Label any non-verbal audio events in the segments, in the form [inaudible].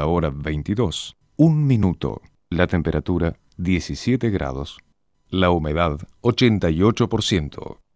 La hora 22. Un minuto. La temperatura 17 grados. La humedad 88%.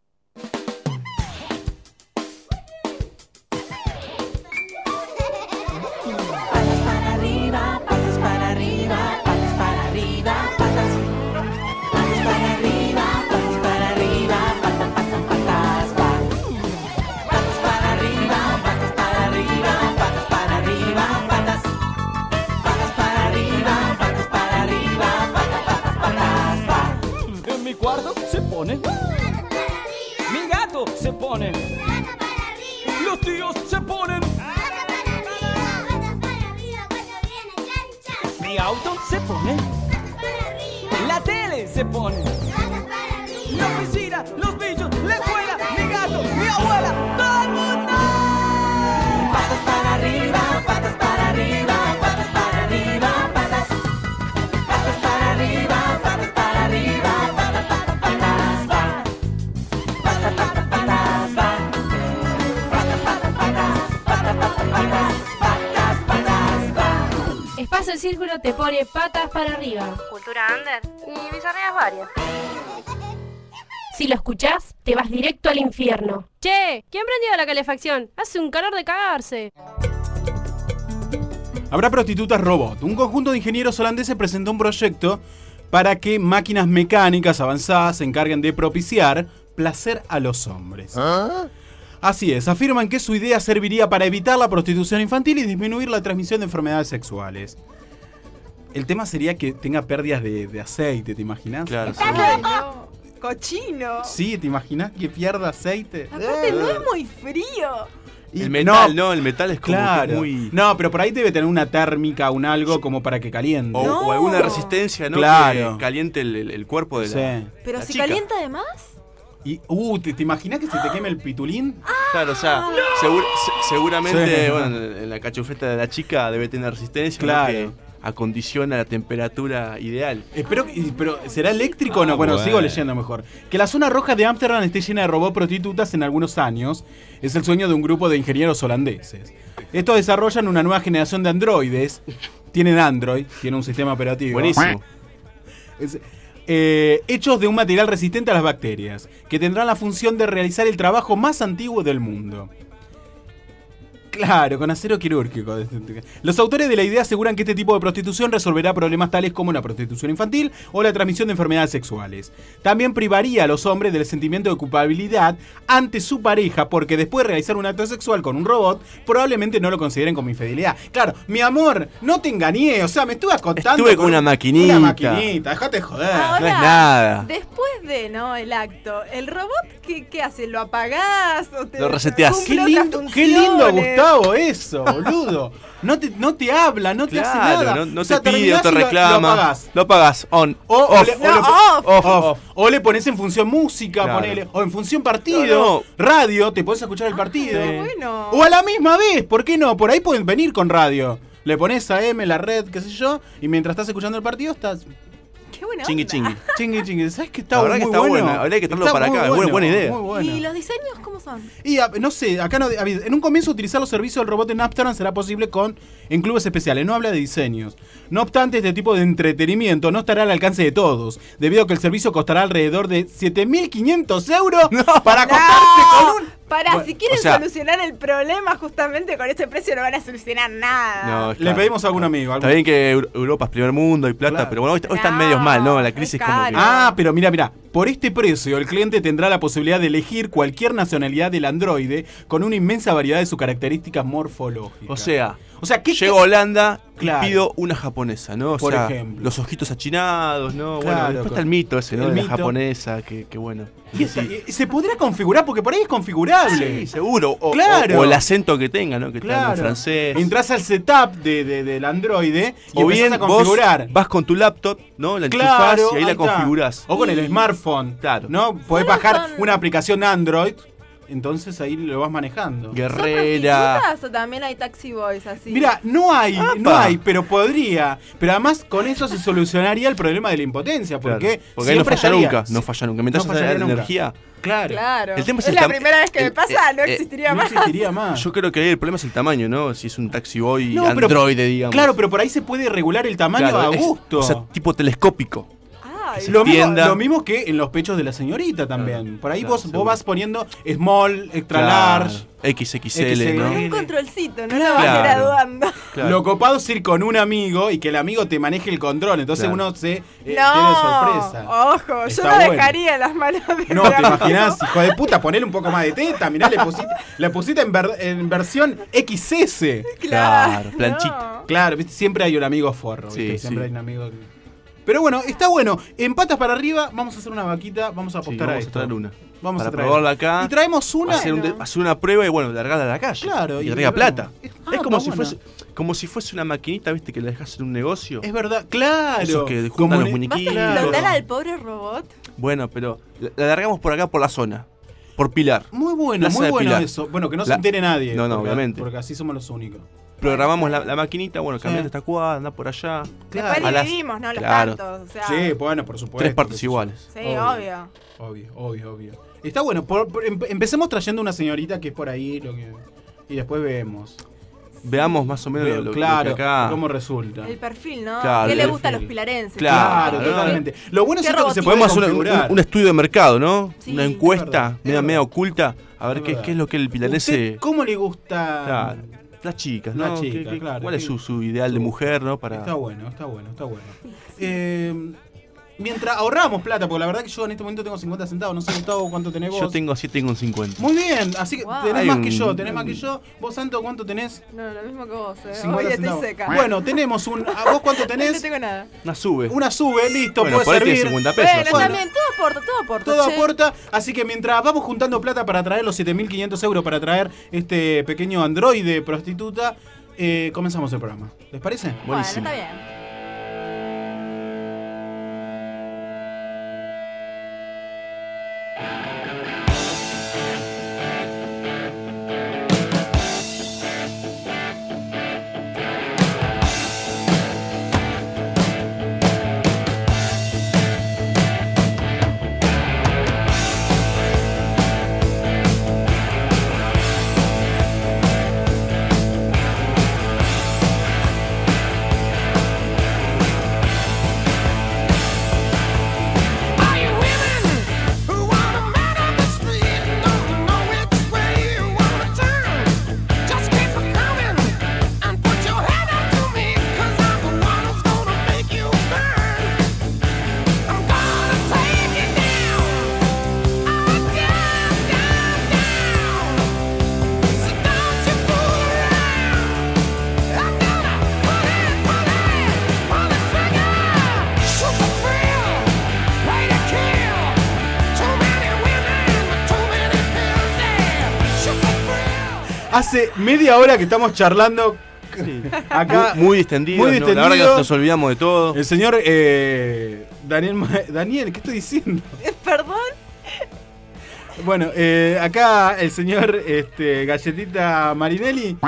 Calefacción? Hace un calor de cagarse. Habrá prostitutas robot. Un conjunto de ingenieros holandeses presentó un proyecto para que máquinas mecánicas avanzadas se encarguen de propiciar placer a los hombres. Así es, afirman que su idea serviría para evitar la prostitución infantil y disminuir la transmisión de enfermedades sexuales. El tema sería que tenga pérdidas de, de aceite, ¿te imaginas? Claro, sí. No. Cochino. Sí, ¿te imaginas que pierda aceite? Aparte no es muy frío. Y- El metal, no, el metal es como que Claro. muy. No, pero por ahí debe tener una térmica, un algo como para que caliente. O, No. o alguna resistencia, ¿no? Claro. Que caliente el, el- el cuerpo de la. Sí. Pero la si chica. calienta además. Y, uh, ¿te, te imaginas que se te queme el pitulín? Claro, o sea, segur- se- seguramente, Sí. bueno, en la cachufeta de la chica debe tener resistencia, ¿no? Claro. Que acondiciona la temperatura ideal. Espero que, pero ¿será eléctrico o no? Bueno, bueno. sigo leyendo mejor. Que la zona roja de Ámsterdam esté llena de robots prostitutas en algunos años es el sueño de un grupo de ingenieros holandeses. Estos desarrollan una nueva generación de androides. Tienen Android, tienen un sistema operativo. Buenísimo. Es- eh, hechos de un material resistente a las bacterias, que tendrán la función de realizar el trabajo más antiguo del mundo. Claro, con acero quirúrgico. Los autores de la idea aseguran que este tipo de prostitución resolverá problemas tales como la prostitución infantil o la transmisión de enfermedades sexuales. También privaría a los hombres del sentimiento de culpabilidad ante su pareja porque después de realizar un acto sexual con un robot, probablemente no lo consideren como infidelidad. Claro, mi amor, no te engañé, o sea, me estuve acostando. Estuve con una maquinita. Una maquinita, déjate joder. Ahora, no es nada. Después de, ¿no? El acto, ¿el robot qué, qué hace? ¿Lo apagás? O te, Lo reseteás. Qué lindo, qué lindo, funciones? Gustavo, eso, boludo. No te, no te habla, no te hace Claro, nada. no, no O sea, te pide, te y lo- reclama. Lo apagás. Lo apagás, on. O, le, No, off. off, off. O le pones en función música, Claro. ponele. O en función partido, No, no. radio, te podés escuchar el partido. Qué bueno. O a la misma vez, ¿por qué no? Por ahí pueden venir con radio. Le pones a M, la red, qué sé yo, y mientras estás escuchando el partido estás Qué buena Chingui onda. chingui. [laughs] chingui chingui. ¿Sabes que está La verdad muy que está bueno? buena, habría que traerlo Está para muy acá, buena- buena idea. Muy bueno. ¿Y los diseños cómo son? Y a- no sé, acá no. a ver, En un comienzo utilizar los servicios del robot en Amsterdam será posible con en clubes especiales. No habla de diseños. No obstante, este tipo de entretenimiento no estará al alcance de todos, debido a que el servicio costará alrededor de 7.500 euros [laughs] para acostarse con un. Para, Bueno, si quieren o sea- solucionar el problema justamente con ese precio no van a solucionar nada. No, Le pedimos a algún amigo. Está algún- bien que Eu- Europa es primer mundo y plata, Claro. pero bueno, hoy, hoy están No, medios mal, ¿no? La es crisis como que. caro. Ah, pero mira, mira, por este precio el cliente tendrá la posibilidad de elegir cualquier nacionalidad del androide con una inmensa variedad de sus características morfológicas. O sea, o sea, ¿qué llego a Holanda Claro. y pido una japonesa, ¿no? O Por sea, ejemplo. los ojitos achinados, ¿no? Claro, bueno, después está el mito ese, ¿no? El de la mito. japonesa, que, que bueno. Y esta- y- se podrá configurar porque por ahí es configurable. Sí, seguro. O, Claro. o- o el acento que tenga, ¿no? Que tenga Claro. en francés. Entras al setup de, de- del androide y o bien a vos configurar. vas con tu laptop, ¿no? La Claro, y ahí, la está. configurás. O con el smartphone. Claro. ¿No? Podés bajar son- una aplicación Android Entonces ahí lo vas manejando. ¿Son Guerrera. prostitutas o también hay taxi boys así? Mira, no hay, no hay, pero podría. Pero además con eso se solucionaría el problema de la impotencia, Claro, porque Porque ahí no falla estaría- nunca. No falla nunca. Mientras No nunca. energía. Claro. Claro. El tema es es el la primera vez que me pasa, no eh, existiría No más. existiría más. Yo creo que ahí el problema es el tamaño, ¿no? Si es un taxi boy No, pero- androide, digamos. Claro, pero por ahí se puede regular el tamaño Claro, a es- gusto. o sea, tipo telescópico. Lo, mismo, lo mismo que en los pechos de la señorita también. Por ahí claro, vos, vos vas poniendo small, extra Claro, large. XXL, ¿no? con un controlcito, no Claro. lo vas graduando. Claro. Lo copado es ir con un amigo y que el amigo te maneje el control. Entonces Claro. uno se eh, tiene no, sorpresa. ojo, Está yo bueno. dejaría las manos de No, te amigo. imaginas, hijo de puta, ponerle un poco más de teta. Mirá, le pusiste, le pusiste en, ver- en versión XS. Claro, planchita. No. Claro, ¿viste? siempre hay un amigo forro. ¿viste? Sí, siempre sí. hay un amigo. que- Pero bueno, está bueno. En patas para arriba, vamos a hacer una vaquita. Vamos a Sí, apostar a vamos a esto. traer una. Vamos Para a traer. probarla acá. Y traemos una. hacer, un de- hacer una prueba y bueno, largarla a la calle. Claro, y y plata. Es- es ah, como si buena. fuese como si fuese una maquinita, ¿viste? Que la dejas en un negocio. Es verdad, claro. Esos que juntan Como los muñequitos. ¿Vas a explotar al pobre robot? Bueno, pero la, la largamos por acá, por la zona. Por Pilar. Muy bueno, Plaza muy bueno Pilar. eso. Bueno, que no se entere nadie. No, no, porque- obviamente. Porque así somos los únicos. Programamos la, la maquinita, bueno, cambiate Sí. esta cuadra, anda por allá. Después A las- dividimos, ¿no? Los claro. tantos. O sea, Sí, bueno, por supuesto. Tres partes iguales. sí, obvio. obvio. Obvio, obvio. Está bueno, por- por- empe- empecemos trayendo una señorita que es por ahí lo que, y después vemos. Veamos más o menos Veo, lo, lo claro, que acá. cómo resulta. El perfil, ¿no? Claro, ¿Qué le gusta a los pilarenses? Claro, Claro, totalmente. Lo bueno es ¿Qué esto que se Podemos hacer un, estudio de mercado, ¿no? Sí, una es encuesta media, media oculta. A ver Es qué, qué es lo que el pilarense. ¿Usted ¿Cómo le gusta? Claro. Las chicas, ¿no? Las ¿Qué- chicas, qué- claro. ¿Cuál es ¿Qué- su, su ideal de mujer, no? Para... Está bueno, está bueno, está bueno. Eh, mientras ahorramos plata, porque la verdad que yo en este momento tengo 50 centavos, no sé Gustavo cuánto tenés vos. Yo tengo 7 con 50. Muy bien, así que Wow. tenés Hay más un- que yo, tenés más que yo. ¿Vos, Santo, cuánto tenés? No, lo mismo que vos, ¿eh? 50 Hoy estoy centavos. seca. Bueno, tenemos un. ¿a ¿Vos cuánto [laughs] no tenés? tengo nada. Una sube. Una sube, listo, bueno, puede por ahí tiene servir. 50 pesos. Bueno, Bueno. también, todo aporta, todo aporta. Todo che. aporta, así que mientras vamos juntando plata para traer los 7.500 euros para traer este pequeño androide prostituta, eh, comenzamos el programa. ¿Les parece? Bueno, Buenísimo. está bien. Hace media hora que estamos charlando [laughs] acá. muy, muy distendido. muy ¿no? La verdad distendido. que nos olvidamos de todo. El señor eh, Daniel. Ma- Daniel, ¿qué estoy diciendo? Perdón. Bueno, eh, acá el señor este, Galletita Marinelli. [laughs]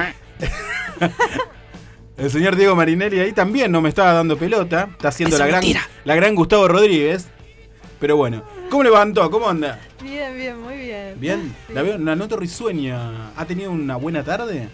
el señor Diego Marinelli ahí también no me estaba dando pelota. Está haciendo la gran, la gran Gustavo Rodríguez. Pero bueno, ¿cómo levantó? ¿Cómo anda? Bien, bien, muy bien. ¿Bien? Sí. La veo, la noto risueña. ¿Ha tenido una buena tarde?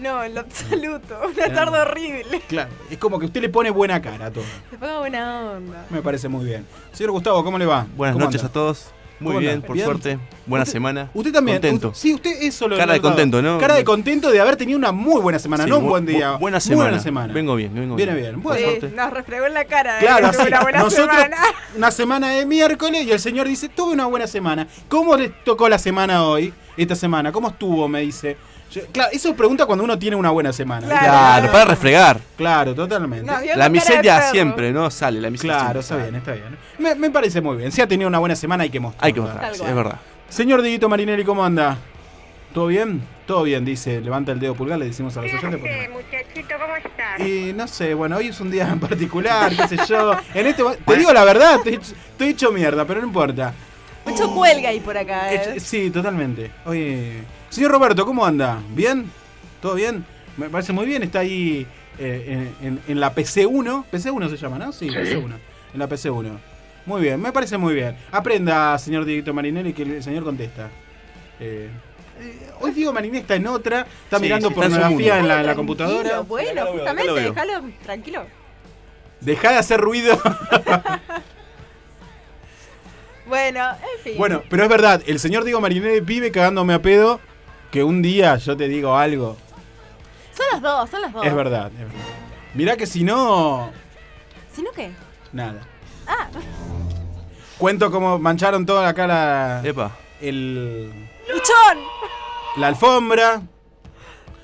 No, en lo absoluto. Una Bien. tarde horrible. Claro, es como que usted le pone buena cara a todo. Se ponga buena onda. Me parece muy bien. Señor Gustavo, ¿cómo le va? Buenas ¿Cómo noches anda? a todos. Muy ¿Cómo bien, por ¿Bien? suerte. Buena Usted- semana. Usted también. Contento. U- sí, usted eso lo Cara de contento, ¿no? Cara de contento de haber tenido una muy buena semana, Sí, no un bu- buen día. bu- Buena Muy semana. buena semana. Vengo bien, vengo Viene bien. bien. Por Bueno, Sí, suerte. nos refregó en la cara. Claro, eh, que tuvo así, una buena nosotros semana. una semana de miércoles y el señor dice, tuve una buena semana. ¿Cómo le tocó la semana hoy? Esta semana, ¿cómo estuvo? Me dice. Yo- claro, eso pregunta cuando uno tiene una buena semana. Claro. Claro, para refregar. Claro, totalmente. La miseria siempre, ¿no? Sale, la miseria Claro, está bien, está bien. Me, me parece muy bien. Si ha tenido una buena semana hay que mostrar. Hay que mostrar, sí, es verdad. Señor Dieguito Marinelli, ¿cómo anda? ¿Todo bien? Todo bien, dice. Levanta el dedo pulgar, le decimos a los oyentes. porque- muchachito? ¿Cómo estás? Y no sé, bueno, hoy es un día [laughs] en particular, qué sé yo. En este te digo la verdad, estoy, hecho- estoy hecho mierda, pero no importa. mucho cuelga ahí por acá. ¿eh? Eh, Sí, totalmente. Oye, señor Roberto, ¿cómo anda? ¿Bien? ¿Todo bien? Me parece muy bien. Está ahí eh, en, en- en la PC1. PC1 se llama, ¿no? Sí, PC1. En la PC1. Muy bien, me parece muy bien. Aprenda, señor Dieguito Marinelli, que el señor contesta. Eh, eh, hoy Diego Marinelli está en otra, está Sí, mirando sí, está pornografía en la, en la Tranquilo, computadora. Bueno, Acá justamente, veo. déjalo tranquilo. Deja de hacer ruido. [laughs] Bueno, en fin. bueno, pero es verdad, el señor Diego Marinelli vive cagándome a pedo. Que un día yo te digo algo. Son las dos, son las dos. Es verdad, es verdad. Mirá que si no. ¿Si no qué? Nada. Ah, Cuento cómo mancharon toda acá la. Epa. El, ¡Luchón! la alfombra.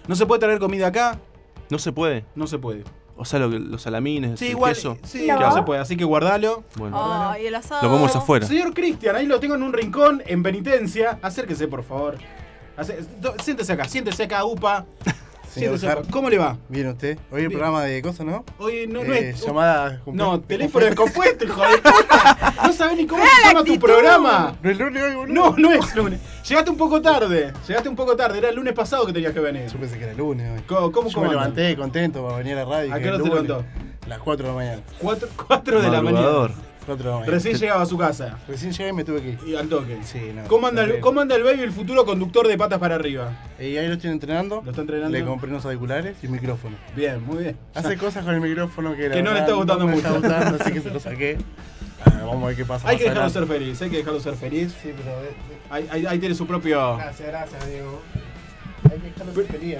No se puede traer comida acá. No se puede. No se puede. O sea, lo los salamines, Sí, el igual. queso. Sí, No. no se puede. Así que guardalo. Bueno, Ay, el asado. lo comemos afuera. Señor Cristian, ahí lo tengo en un rincón, en penitencia. Acérquese, por favor. Ace- do- siéntese acá, siéntese acá, upa. [laughs] Señor Siéntese acá. ¿Cómo le va? Bien usted. Hoy el Bien. programa de cosas, ¿no? Oye, no, no Eh, es. llamada No, teléfono descompuesto, hijo de puta. No sabes ni cómo se llama tu programa. No es lunes hoy, boludo. No, no es lunes. Llegaste un poco tarde. Llegaste un poco tarde. Era el lunes pasado que tenías que venir. Yo pensé que era lunes hoy. ¿Cómo, cómo, Yo cómo me anda? levanté contento para venir a la radio. ¿A que qué hora se lunes. levantó? Las 4 de la mañana. Cuatro, cuatro de la mañana. Madrugador. 4 de la mañana. Recién llegaba a su casa. Recién llegué y me tuve que ir. Y al toque. Sí, no. ¿Cómo, anda el, Terrible. ¿Cómo anda el baby, el futuro conductor de patas para arriba? Y ahí lo estoy entrenando. ¿Lo está entrenando? Le compré unos auriculares y un micrófono. Bien, muy bien. Hace cosas con el micrófono que, la Que no le está gustando me mucho. está gustando, así que se lo saqué. [laughs] Ah, vamos a ver qué pasa. Hay que dejarlo adelante. ser feliz, hay que dejarlo ser feliz. Sí, pero. eh, Ahí, ahí- ahí tiene su propio. Gracias, gracias, Diego. Hay que dejarlo ser feliz.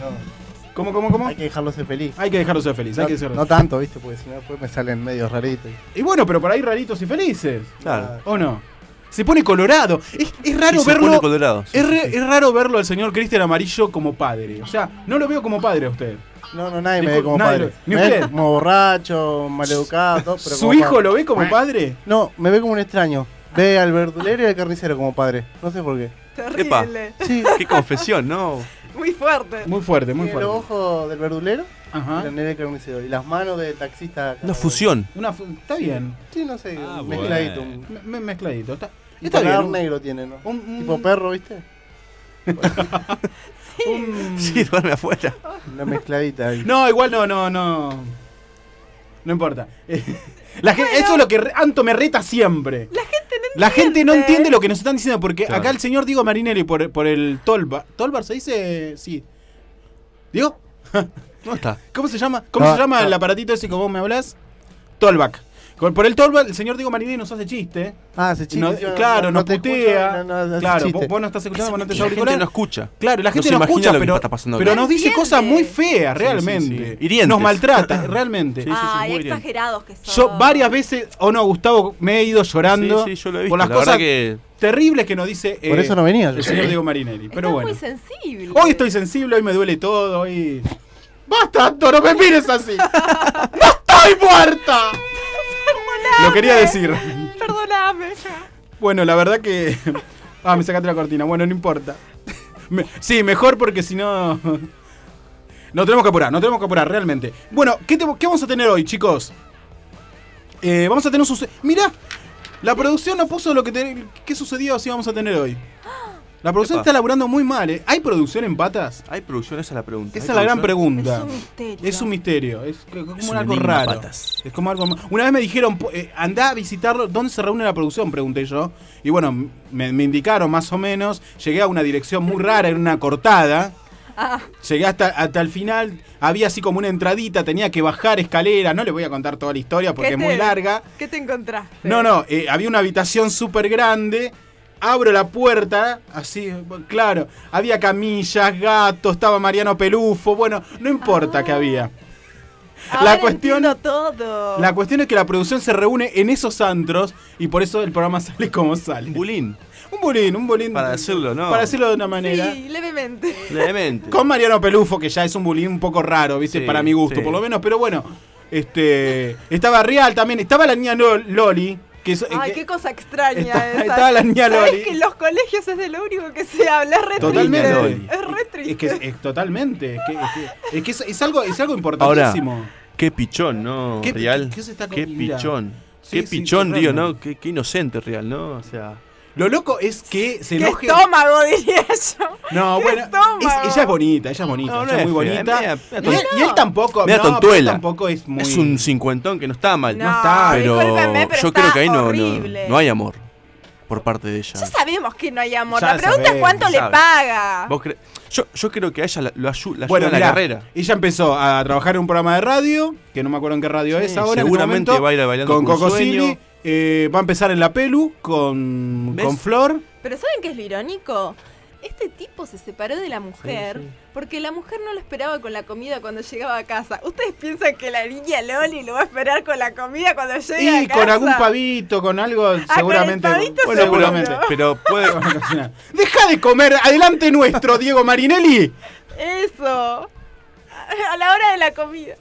no, ¿Cómo, cómo, cómo? Hay que dejarlo ser feliz. Hay que dejarlo ser feliz, hay No, que dejarlo no tanto, ¿viste? Porque si no, después me salen medios raritos. Y bueno, pero por ahí raritos y felices. Claro. ¿O no? Se pone colorado. Es, es raro se verlo. pone colorado. es, re- es raro verlo al señor Cristian Amarillo como padre. O sea, no lo veo como padre a usted. No, no, nadie me ve como nadie padre. ¿ni me ve usted? como borracho, maleducado, todo, pero ¿Su como hijo padre. lo ve como padre? No, me ve como un extraño. Ve al verdulero y al carnicero como padre. No sé por qué. Terrible. Sí, Qué confesión, ¿no? Muy fuerte. Muy fuerte, muy tiene los fuerte. ojos del verdulero y Ajá. la neve del carnicero. Y las manos del taxista. Una fusión. Una fu- está bien. Sí, no sé, Ah, mezcladito. Un, Me- me- mezcladito. Está, y está bien. negro tiene, ¿no? Un- un- Tipo perro, ¿viste? [laughs] un- [laughs] Sí, duerme afuera. Una mezcladita ahí. No, igual no, no, no. No importa. [laughs] La gente, Eso es lo que re- Anto me reta siempre. La gente La gente no entiende. lo que nos están diciendo porque Claro. acá el señor Diego Marinelli por, por el Tolbar. ¿Tolbar se dice? Sí. ¿Diego? [laughs] ¿Dónde está? ¿Cómo se llama? ¿Cómo No, se llama no. el aparatito ese que vos me hablas? Tolback. Con- Por el Tolback, el señor Diego Marinelli nos hace chiste. Ah, se chiste. No- sí, no, claro, no, nos no te putea. escucho, no, no, hace claro, vos, vos no estás escuchando, vos no te La gente no escucha. Claro, la gente no, escucha, lo que pero, está pasando pero acá. nos dice cosas muy feas, realmente. sí. Nos maltrata, [coughs] realmente. Sí, sí, sí, Ay, muy bien. exagerados que son. Yo varias veces, o no, Gustavo, me he ido llorando Sí, sí, yo lo he visto. por las la cosas que terribles que nos dice Por eh, eso no venía. yo. el señor Diego Marinelli. Pero Estás bueno, muy sensible. hoy estoy sensible, hoy me duele todo, hoy... ¡Basta, no me mires así! ¡No estoy muerta! Lo quería decir. Perdóname. Bueno, la verdad que... [laughs] Ah, me sacaste la cortina. Bueno, no importa. [laughs] Me- Sí, mejor porque si no... [laughs] No tenemos que apurar, no tenemos que apurar, realmente. Bueno, ¿qué, te- qué vamos a tener hoy, chicos? Eh, vamos a tener un suce- Mirá, la producción no puso lo que... te- ¿Qué sucedió si vamos a tener hoy? La producción Epa. está laburando muy mal, ¿eh? ¿Hay producción en patas? hay producción, esa es la pregunta. Esa ¿Hay es la gran pregunta. Es un misterio. Es un misterio, es como Es un algo raro. patas. Es como algo. Una vez me dijeron, eh, andá a visitarlo. ¿Dónde se reúne la producción? Pregunté yo. Y bueno, me, me indicaron más o menos. Llegué a una dirección muy rara, en una cortada. Ah, Llegué hasta, hasta el final. Había así como una entradita, tenía que bajar escalera. No les voy a contar toda la historia porque ¿qué es muy larga. ¿Qué te encontraste? No, no, eh, había una habitación súper grande. Abro la puerta, así, claro. Había camillas, gatos, estaba Mariano Pelufo. Bueno, no importa Ah. qué había. Ahora la cuestión- todo. La cuestión es que la producción se reúne en esos antros y por eso el programa [laughs] sale como sale. Un bulín. Un bolín, un bolín. Para decirlo, ¿no? Para decirlo de una manera. Sí, levemente. Levemente. Con Mariano Pelufo, que ya es un bulín un poco raro, ¿viste? Sí, Para mi gusto, sí. por lo menos. Pero bueno, este. Estaba Real también. Estaba la niña Lo- Loli. Que es- Ay, que- qué cosa extraña Está- esa. estaba la niña ¿Sabes Loli. que en los colegios es de lo único que se habla? Es re Totalmente. triste. Es re triste. Es que es, es totalmente. Es que, es que- es que es- es algo, es algo importantísimo. Qué pichón, ¿no? ¿Qué- Real. qué- qué se está Qué pichón. Sí, qué pichón, digo. ¿no? Qué, qué inocente, Real, ¿no? O sea. Lo loco es que se ¡Qué enoje. estómago, [laughs] diría yo! No, ¡Qué bueno, estómago! es- ella es bonita, ella es bonita, No, no ella es es muy fea, bonita. media- media y, él, y él tampoco, Media no, pero tontuela. tampoco es muy. Es un cincuentón que no está mal. No, pero discúlpeme, pero yo está creo que ahí no, no, horrible. no hay amor por parte de ella. Ya sabemos que no hay amor. Ya la pregunta es sabemos, cuánto le paga. ¿Vos cre- yo, yo creo que a ella la, lo ayu- la ayuda Bueno, en la mirá, carrera. ella empezó a trabajar en un programa de radio, que no me acuerdo en qué radio Sí, es ahora. en este seguramente momento, va a ir a Bailando con por un Coco Sueño. Silly. Eh, va a empezar en la Pelu con, ¿Ves? con Flor. Pero ¿saben qué es lo irónico? Este tipo se separó de la mujer Sí, sí. porque la mujer no lo esperaba con la comida cuando llegaba a casa. ¿Ustedes piensan que la niña Loli lo va a esperar con la comida cuando llegue a Y casa? con algún pavito, con algo, con el seguramente. pavito Bueno, pero, seguramente. pero puede. A. [laughs] Deja de comer, adelante nuestro, Diego Marinelli. Eso. A la hora de la comida.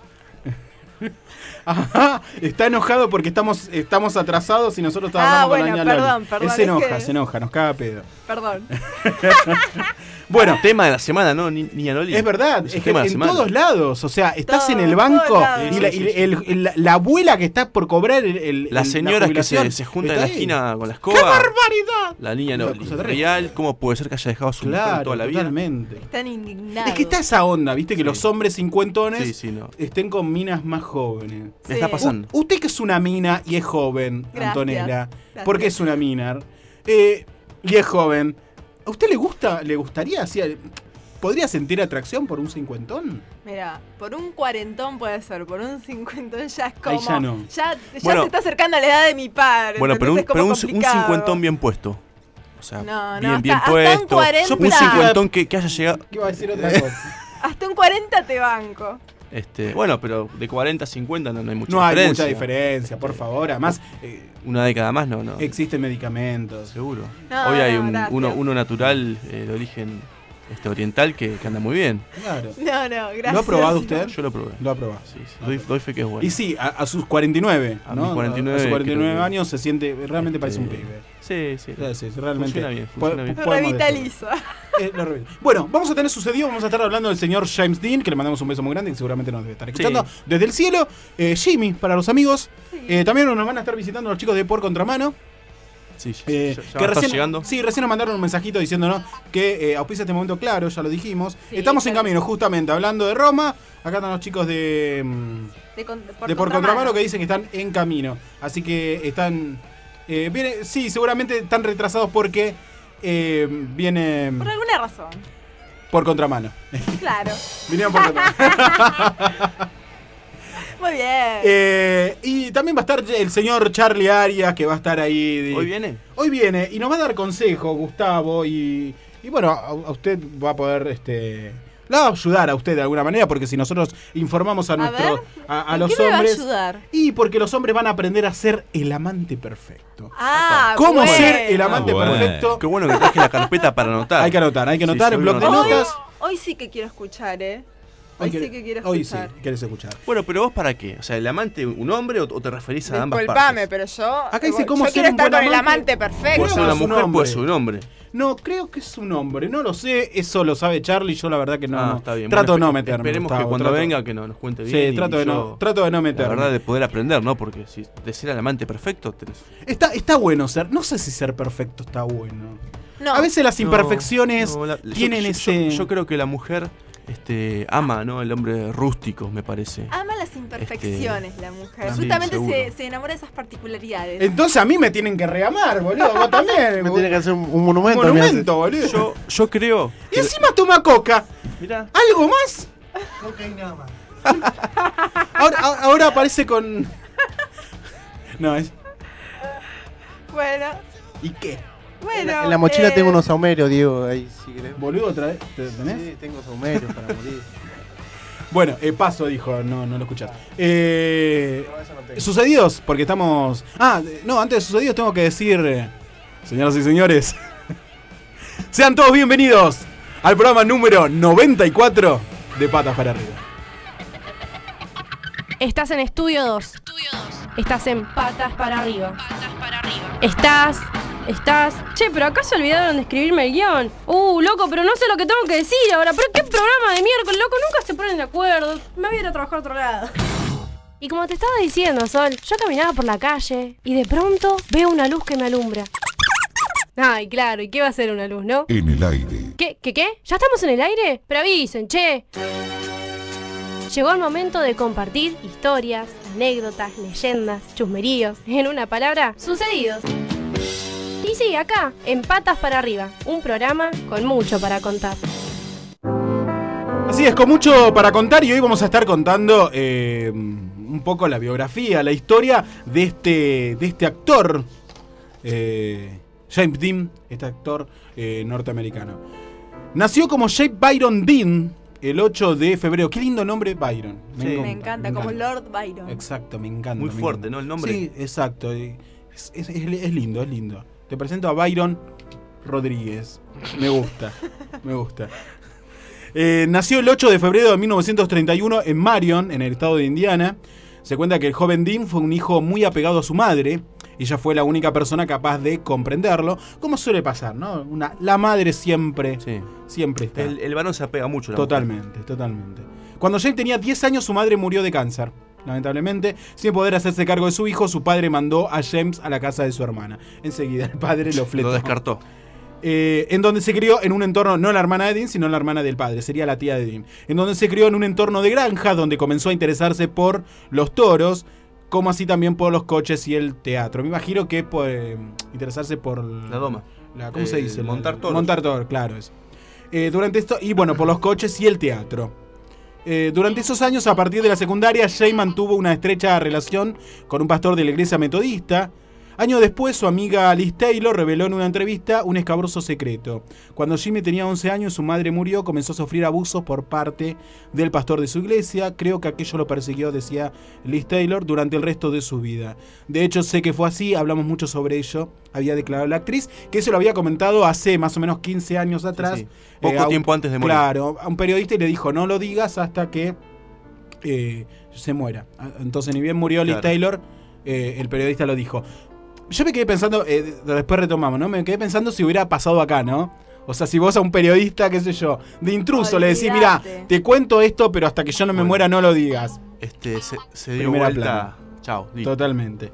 [laughs] Ajá, está enojado porque estamos, estamos atrasados y nosotros estamos Ah, hablando con bueno, la niña perdón, perdón, Él se es enoja, que- se enoja, nos caga pedo. Perdón. [laughs] Bueno, Tema de la semana, ¿no? Ni- Niña Loli. es verdad, Es que tema de la en semana. todos lados, o sea, estás en el banco y, la, Sí, y sí, sí. el- el- la- la abuela que está por cobrar el, el- Las señoras que se, se juntan en la esquina con la escoba. ¡Qué barbaridad! La niña Loli. Real, ¿cómo puede ser que haya dejado a su mujer Claro, toda la vida? totalmente. Están indignados. Es que está esa onda, viste, que Sí. los hombres cincuentones Sí, sí, no. estén con minas más jóvenes. Me está pasando. U- usted que es una mina y es joven, Gracias, Antonella. gracias. Porque es una mina. eh, y es joven. ¿A usted le gusta, le gustaría, así, podría sentir atracción por un cincuentón? Mira, por un cuarentón puede ser, por un cincuentón ya es como. Ahí ya no. Ya, ya Bueno. se está acercando a la edad de mi padre. Bueno, pero un, pero cincuentón bien puesto. O sea, No, no, bien, hasta- bien hasta un puesto. 40. un cincuentón que, que haya llegado. ¿Qué va a decir otra [laughs] cosa? Hasta un 40 te banco. Este, bueno, pero de 40 a 50 no, no hay mucha no hay diferencia. mucha diferencia, por favor. Además, eh, Una década más no, no. existen medicamentos. Seguro. No, Hoy hay no, un, uno, uno natural eh, de origen este, oriental que, que anda muy bien. Claro. [laughs] No, no, gracias. ¿Lo ha probado usted? Yo lo probé. Lo ha probado. Sí, sí. Doy, doy fe que es bueno. Y sí, a, a sus 49, A ¿no? mis 49 a sus 49 creo que- años se siente, realmente parece un pibe. Sí, sí. Sí, sí, realmente. Funciona bien, funciona bien. Lo revitaliza. Eh, lo revitaliza. Bueno, vamos a tener sucedido, vamos a estar hablando del señor James Dean, que le mandamos un beso muy grande, que seguramente nos debe estar escuchando desde el cielo. Eh, Jimmy, para los amigos. Eh, también nos van a estar visitando los chicos de Por Contramano. Sí, ya- Eh, ya- ya que recién, llegando. Sí, recién nos mandaron un mensajito diciéndonos que eh, auspicia este momento claro, ya lo dijimos. Sí, Estamos en camino, justamente, hablando de Roma. Acá están los chicos de, mm, De, con- por de Por Contramano que dicen que están en camino. Así que están... eh, viene, sí, seguramente están retrasados porque eh, viene Por alguna razón. por contramano. Claro. [laughs] Vinieron por contramano. [laughs] Muy bien. Eh, y también va a estar el señor Charlie Arias, que va a estar ahí. de- ¿Hoy viene? Hoy viene y nos va a dar consejo, Gustavo, y, y bueno, a, a usted va a poder, este, la va a ayudar a usted de alguna manera, porque si nosotros informamos a, A nuestro, ver, a, a ¿En los qué me va a hombres, ayudar? y porque los hombres van a aprender a ser el amante perfecto. Ah, ¿Cómo bueno. ser el amante Ah, bueno. perfecto? Qué bueno que traje la carpeta para anotar. Hay que anotar, hay que Sí, anotar yo en lo bloc de. Hoy, notas. hoy sí que quiero escuchar, ¿eh? Hoy sí que quiero Hoy sí, escuchar. querés escuchar. Bueno, pero vos para qué? O sea, ¿el amante un hombre o, o te referís a ambas Disculpame, partes? pero yo. Acá dice yo cómo ser quiero un estar buen con el amante. perfecto. Puede ser una mujer, puede ser un hombre. No, creo que es un hombre, no lo sé, eso lo sabe Charlie, yo la verdad que no. ah, está bien. Trato Bueno, de no meterme. Esperemos Gustavo, que cuando trato- venga que no, nos cuente bien. Sí, trato de, no, yo, trato de no La meterme. verdad de poder aprender, ¿no? Porque si de ser el amante perfecto tenés... Está, está bueno ser, no sé si ser perfecto está bueno. No. A veces las imperfecciones no, la- yo- tienen yo, ese... Yo, yo creo que la mujer este, ama, ¿no? El hombre rústico, me parece. Ama las imperfecciones la mujer. Justamente se, se enamora de esas particularidades. Entonces a mí me tienen que reamar, boludo, vos también. [laughs] Me tiene que hacer un, un Un monumento. monumento, boludo. Yo, yo creo... Y encima toma coca. Mirá, ¿Algo más? [laughs] Ahora, a- ahora aparece con... [laughs] No, es... Bueno, ¿Y qué? Bueno. En la, en la mochila eh, tengo unos saumerios, Diego, ahí si querés. Boludo, otra vez. ¿Te tenés? Sí, tengo saumerios para [laughs] morir. Bueno, eh, paso, dijo, no, no lo escuchás. Eh, sucedidos, porque estamos. Ah, eh, no, antes de sucedidos tengo que decir, eh, señoras y señores, [laughs] sean todos bienvenidos al programa número 94 de Patas para Arriba. Estás en Estudio 2. Estás en Patas para arriba. Estás, estás. Che, pero acá se olvidaron de escribirme el guion. Uh, loco, pero no sé lo que tengo que decir ahora. Pero qué programa de miércoles, loco, nunca se ponen de acuerdo. Me voy a ir a trabajar a otro lado. Y como te estaba diciendo, Sol, yo caminaba por la calle y de pronto veo una luz que me alumbra. Ay, claro, ¿y qué va a ser una luz, no? En el aire. ¿Qué? ¿Qué qué? ¿Ya estamos en el aire? Pero avisen, che. Llegó el momento de compartir historias, anécdotas, leyendas, chusmeríos, en una palabra, sucedidos. Y sí, acá, en Patas para Arriba, un programa con mucho para contar. Así es, con mucho para contar y hoy vamos a estar contando eh, un poco la biografía, la historia de este, de este actor, eh, James Dean, este actor eh, norteamericano. Nació como James Byron Dean el 8 de febrero. Qué lindo nombre Byron. Sí. Me encanta, como Lord Byron. Exacto, me encanta. Muy me fuerte, encanta. ¿no? El nombre. Sí, exacto. Es, es- es- es lindo, es lindo. Te presento a Byron Rodríguez. Me gusta, [laughs] me gusta. Eh, nació el 8 de febrero de 1931 en Marion, en el estado de Indiana. Se cuenta que el joven Dean fue un hijo muy apegado a su madre. Ella fue la única persona capaz de comprenderlo, como suele pasar, ¿no? Una, la madre siempre, Sí. siempre está. El, el varón se apega mucho a la mujer. Totalmente, totalmente. Cuando James tenía 10 años, su madre murió de cáncer. Lamentablemente, sin poder hacerse cargo de su hijo, su padre mandó a James a la casa de su hermana. Enseguida el padre lo fletó. Lo descartó. Eh, en donde se crió en un entorno, no la hermana de Dean, sino la hermana del padre, sería la tía de Dean. En donde se crió en un entorno de granja, donde comenzó a interesarse por los toros, como así también por los coches y el teatro. Me imagino que por eh, interesarse por La doma. la- ¿Cómo Eh, se dice? montar toros. Montar toros, claro. Eso. Eh, durante esto, y bueno, por los coches y el teatro. Eh, durante esos años, a partir de la secundaria, Jay mantuvo una estrecha relación con un pastor de la iglesia metodista. Años después, su amiga Liz Taylor reveló en una entrevista un escabroso secreto. Cuando Jimmy tenía 11 años su madre murió, comenzó a sufrir abusos por parte del pastor de su iglesia. Creo que aquello lo persiguió, decía Liz Taylor, durante el resto de su vida. De hecho, sé que fue así, hablamos mucho sobre ello, había declarado la actriz, que eso lo había comentado hace más o menos 15 años atrás. sí. Poco un- tiempo antes de morir. Claro, a un periodista y le dijo, no lo digas hasta que eh, se muera. Ah, Entonces, ni bien murió Liz Claro. Taylor, eh, el periodista lo dijo. Yo me quedé pensando, eh, después retomamos, ¿no? Me quedé pensando si hubiera pasado acá, ¿no? O sea, si vos a un periodista, qué sé yo, de intruso le decís, mira, te cuento esto, pero hasta que yo no me Bueno. muera no lo digas. Este, se, se dio Primera vuelta. Chao. Totalmente.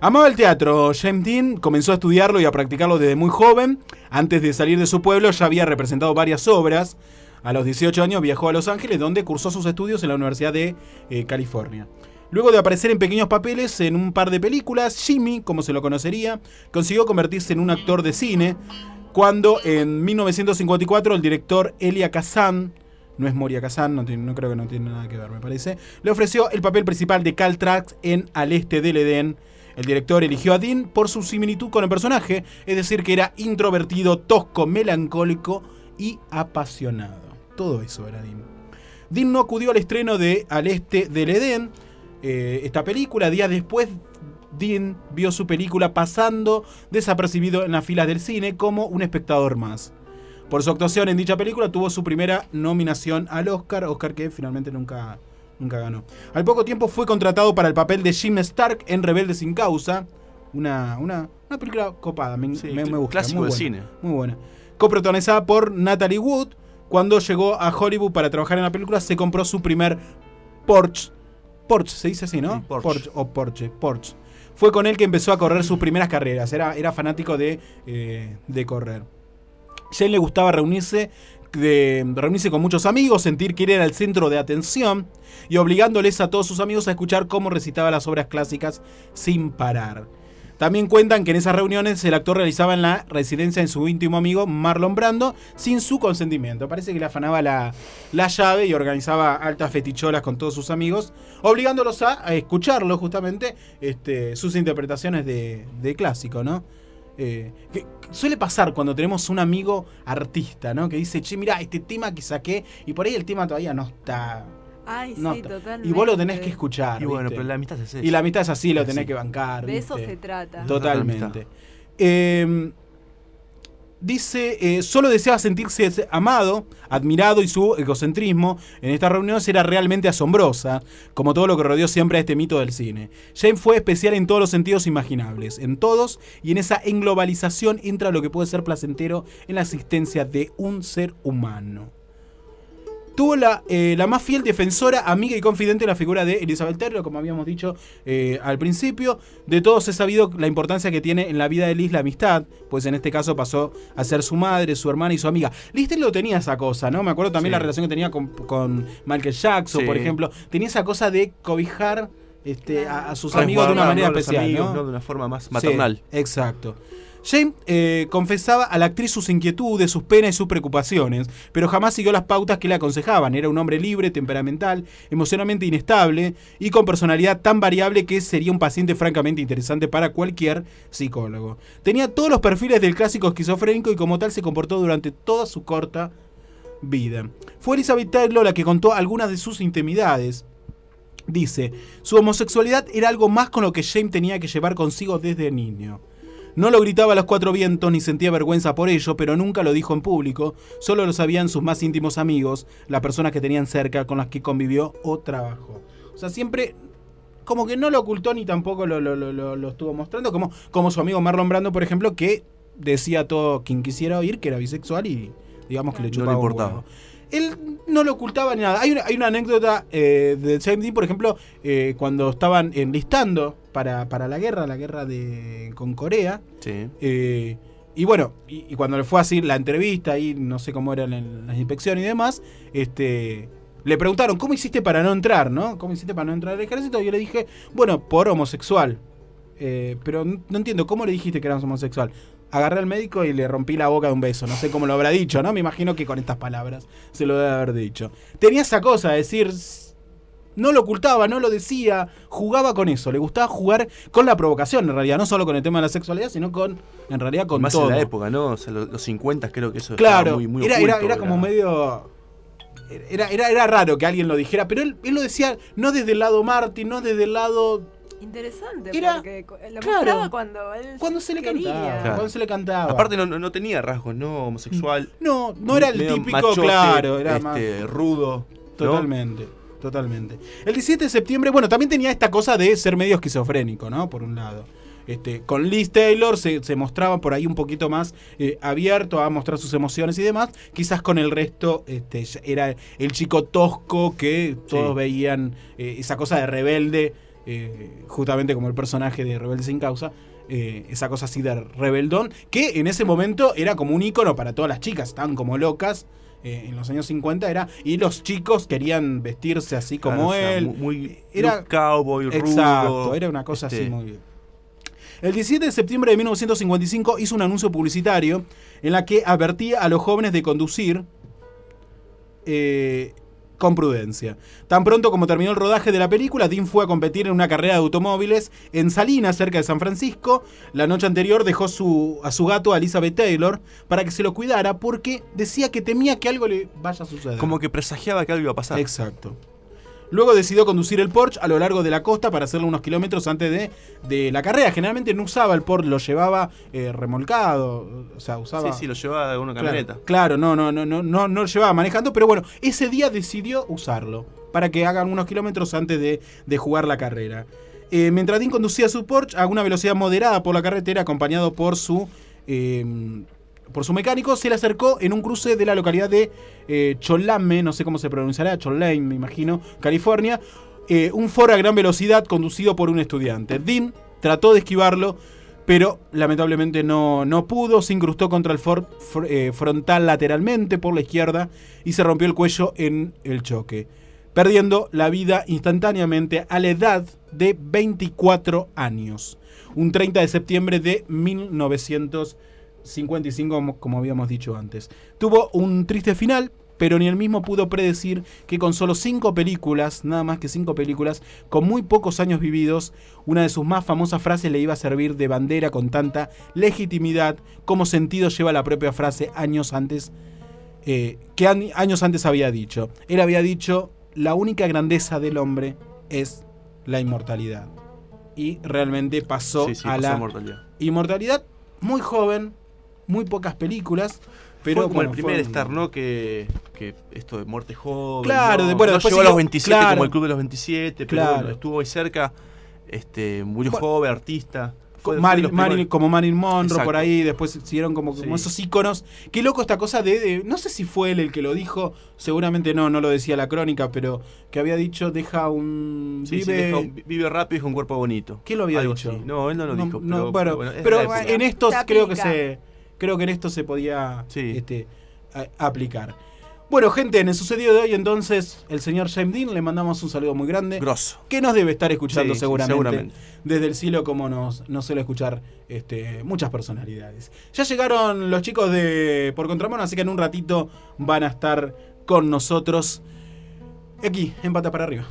Amaba el teatro. James Dean comenzó a estudiarlo y a practicarlo desde muy joven. Antes de salir de su pueblo ya había representado varias obras. A los 18 años viajó a Los Ángeles, donde cursó sus estudios en la Universidad de eh, California. Luego de aparecer en pequeños papeles en un par de películas, Jimmy, como se lo conocería, consiguió convertirse en un actor de cine cuando en 1954 el director Elia Kazan, no es Moria Kazan, no, creo que no tiene nada que ver, me parece, le ofreció el papel principal de Caltrax en Al Este del Edén. El director eligió a Dean por su similitud con el personaje, es decir, que era introvertido, tosco, melancólico y apasionado. Todo eso era Dean. Dean no acudió al estreno de Al Este del Edén, eh, esta película. Días después, Dean vio su película pasando desapercibido en las filas del cine como un espectador más. Por su actuación en dicha película tuvo su primera nominación al Oscar, Oscar que finalmente nunca, nunca ganó. Al poco tiempo fue contratado para el papel de Jim Stark en Rebelde sin causa. Una, una, una película copada, me, Sí, me- me gusta. clásico muy de buena, cine. Muy buena. Coprotagonizada por Natalie Wood. Cuando llegó a Hollywood para trabajar en la película, se compró su primer Porsche. Porsche, se dice así, ¿no? Sí, Porsche. o Porsche, Porsche. Fue con él que empezó a correr sus primeras carreras. Era, era fanático de, eh, de correr. Jane le gustaba reunirse, de, reunirse con muchos amigos, sentir que él era el centro de atención y obligándoles a todos sus amigos a escuchar cómo recitaba las obras clásicas sin parar. También cuentan que en esas reuniones el actor realizaba en la residencia de su íntimo amigo Marlon Brando sin su consentimiento. Parece que le afanaba la, la llave y organizaba altas feticholas con todos sus amigos, obligándolos a, escucharlo justamente este, sus interpretaciones de, de clásico, ¿no? Eh, que suele pasar cuando tenemos un amigo artista, ¿no? Que dice, che, mira, este tema que saqué, y por ahí el tema todavía no está. Ay, no sí, está. totalmente. Y vos lo tenés que escuchar. Y bueno, ¿viste? pero la amistad es eso. Y la mitad es así, lo Así. tenés que bancar. De eso se trata. Totalmente. Eh, dice, eh, solo deseaba sentirse amado, admirado y su egocentrismo en estas reuniones era realmente asombrosa, como todo lo que rodeó siempre a este mito del cine. Jane fue especial en todos los sentidos imaginables, en todos, y en esa englobalización entra lo que puede ser placentero en la existencia de un ser humano. Tuvo la, eh, la más fiel defensora, amiga y confidente en la figura de Elizabeth Taylor, como habíamos dicho eh, al principio. De todos he sabido la importancia que tiene en la vida de Liz la amistad, pues en este caso pasó a ser su madre, su hermana y su amiga. Liz Taylor tenía esa cosa, ¿no? Me acuerdo también Sí. la relación que tenía con, con Michael Jackson, Sí. por ejemplo. Tenía esa cosa de cobijar este, a, a sus amigos de una manera especial, amigos, ¿no? ¿no? De una forma más maternal. Sí, exacto. Jane eh, confesaba a la actriz sus inquietudes, sus penas y sus preocupaciones, pero jamás siguió las pautas que le aconsejaban. Era un hombre libre, temperamental, emocionalmente inestable y con personalidad tan variable que sería un paciente francamente interesante para cualquier psicólogo. Tenía todos los perfiles del clásico esquizofrénico y como tal se comportó durante toda su corta vida. Fue Elizabeth Taylor la que contó algunas de sus intimidades. Dice, su homosexualidad era algo más con lo que James tenía que llevar consigo desde niño. No lo gritaba a los cuatro vientos ni sentía vergüenza por ello, pero nunca lo dijo en público, solo lo sabían sus más íntimos amigos, las personas que tenían cerca, con las que convivió o trabajó. O sea, siempre como que no lo ocultó ni tampoco lo, lo- lo- lo- estuvo mostrando, como, como su amigo Marlon Brando, por ejemplo, que decía a todo quien quisiera oír que era bisexual y digamos que le No le chupaba un importaba. Él no lo ocultaba ni nada. Hay una, hay una anécdota eh, de James Dean, por ejemplo, eh, cuando estaban enlistando para, para la guerra, la guerra de, con Corea. Sí. eh, y bueno, y, y cuando le fue así la entrevista, y no sé cómo eran en las inspecciones y demás, este, le preguntaron, ¿cómo hiciste para no entrar, no? ¿Cómo hiciste para no entrar al ejército? Y yo le dije, bueno, por homosexual. Eh, pero n- no entiendo, ¿cómo le dijiste que eras homosexual? Agarré al médico y le rompí la boca de un beso. No sé cómo lo habrá dicho, ¿no? Me imagino que con estas palabras se lo debe haber dicho. Tenía esa cosa de decir. No lo ocultaba, no lo decía, jugaba con eso, le gustaba jugar con la provocación, en realidad, no solo con el tema de la sexualidad, sino con, en realidad, con Más todo. en la época, ¿no? O sea, los, los 50 creo que eso Claro, estaba muy, muy era, era, oculto, era como medio. Era, era, era raro que alguien lo dijera, pero él, él lo decía no desde el lado Martin, no desde el lado. Interesante, Era- porque lo claro, mostraba cuando él Cuando se le quería. cantaba. Claro. Cuando se le cantaba. Aparte no, no, no tenía rasgos, ¿no? Homosexual. no, no era el típico, machote, claro, era más. este, rudo. ¿no? Totalmente. El 17 de septiembre, bueno, también tenía esta cosa de ser medio esquizofrénico, ¿no? Por un lado. Este, con Liz Taylor se, se mostraba por ahí un poquito más eh, abierto a mostrar sus emociones y demás. Quizás con el resto este, era el chico tosco que todos Sí. veían eh, esa cosa de rebelde, eh, justamente como el personaje de Rebelde sin causa. esa cosa así de rebeldón, que en ese momento era como un ícono para todas las chicas, estaban como locas. Eh, en los años 50 era. Y los chicos querían vestirse así como Claro, o sea, él. mu- muy Era- cowboy, rudo. Exacto, era una cosa este, así muy. El 17 de septiembre de 1955 hizo un anuncio publicitario en la que advertía a los jóvenes de conducir eh, con prudencia. Tan pronto como terminó el rodaje de la película, Dean fue a competir en una carrera de automóviles en Salinas, cerca de San Francisco. La noche anterior dejó su, a su gato, a Elizabeth Taylor, para que se lo cuidara porque decía que temía que algo le vaya a suceder. Como que presagiaba que algo iba a pasar. Exacto. Luego decidió conducir el Porsche a lo largo de la costa para hacerlo unos kilómetros antes de, de la carrera. Generalmente no usaba el Porsche, lo llevaba eh, remolcado. O sea, usaba. Sí, sí, lo llevaba de una Claro, camioneta. Claro, no, no, no, no, no, no lo llevaba manejando, pero bueno, ese día decidió usarlo para que hagan unos kilómetros antes de, de jugar la carrera. Eh, mientras Dean conducía su Porsche a una velocidad moderada por la carretera, acompañado por su eh, por su mecánico, se le acercó en un cruce de la localidad de eh, Cholame, no sé cómo se pronunciará, Cholame, me imagino, California, eh, un Ford a gran velocidad conducido por un estudiante. Dean trató de esquivarlo, pero lamentablemente no, no pudo, se incrustó contra el Ford eh, frontal lateralmente por la izquierda y se rompió el cuello en el choque, perdiendo la vida instantáneamente a la edad de 24 años, un 30 de septiembre de 1900. 55, como habíamos dicho antes. Tuvo un triste final, pero ni él mismo pudo predecir que con solo cinco películas, nada más que cinco películas, con muy pocos años vividos, una de sus más famosas frases le iba a servir de bandera con tanta legitimidad como sentido lleva la propia frase años antes, eh, que años antes había dicho. Él había dicho, la única grandeza del hombre es la inmortalidad. Y realmente pasó a la inmortalidad. inmortalidad muy joven, muy pocas películas. Pero fue como bueno, el primer fue- star, ¿no? Que, que esto de muerte joven. Claro, no, de- bueno, no después llegó a los 27 claro. como el club de los 27, pero Claro. bueno, estuvo ahí cerca. Este, murió Bueno. joven, artista. Fue- fue como Marilyn Monroe Exacto. por ahí, después siguieron como, como esos íconos. Qué loco esta cosa de, de- no sé si fue él el que lo dijo, seguramente no, no lo decía la crónica, pero que había dicho deja un Sí, sí, vive deja un- vive rápido y con un cuerpo bonito. ¿Quién lo había Algo dicho? así. No, él no lo dijo. no, pero, bueno, pero es pero en estos creo que se creo que en esto se podía Sí. este, a- aplicar. Bueno, gente, en el sucedido de hoy entonces, el señor James Dean le mandamos un saludo muy grande. Grosso. que nos debe estar escuchando Sí, sí, seguramente, seguramente. desde el cielo como nos, nos suele escuchar este, muchas personalidades. Ya llegaron los chicos de Por Contramano, así que en un ratito van a estar con nosotros aquí, en Pata para Arriba.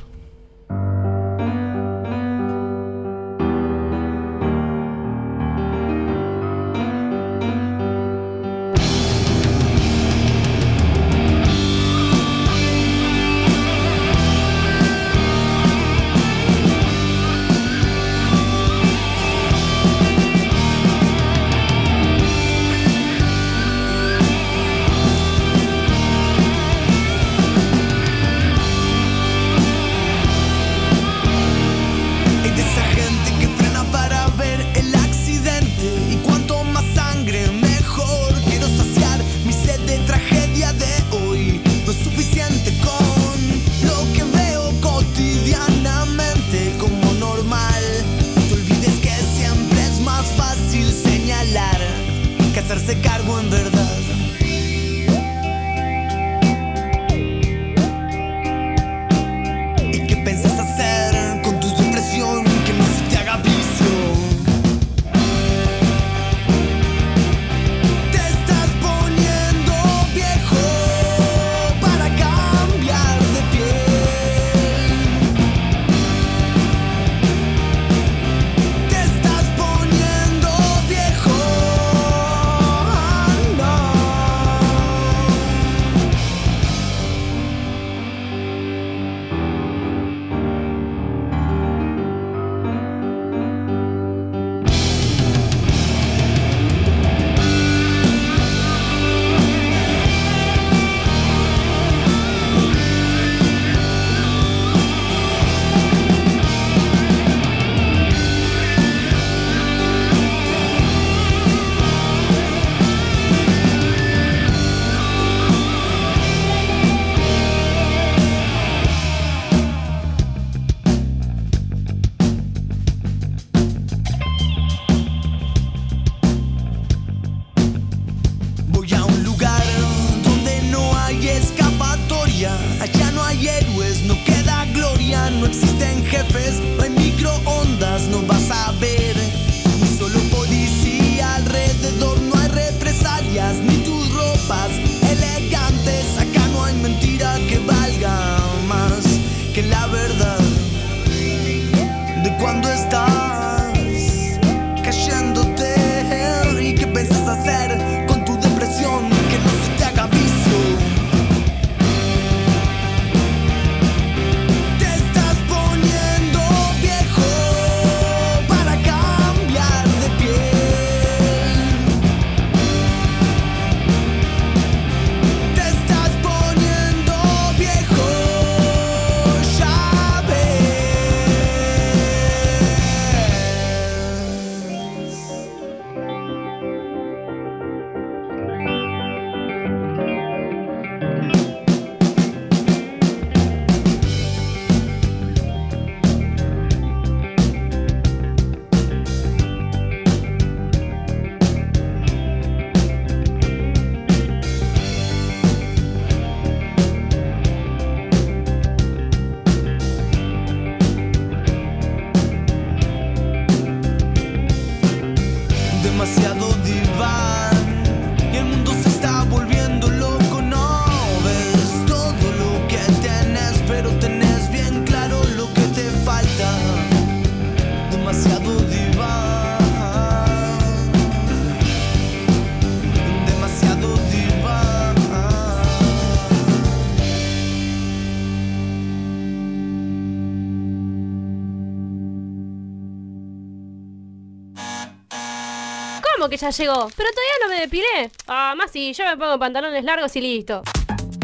ya llegó. Pero todavía no me depilé. Ah, más si yo me pongo pantalones largos y listo.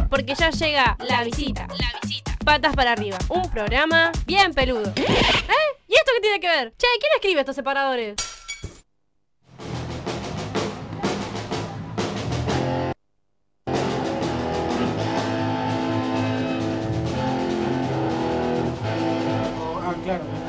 Porque ya llega la visita. La visita. Patas para arriba. Un programa bien peludo. ¿Eh? ¿Y esto qué tiene que ver? Che, ¿quién escribe estos separadores? Ah, claro.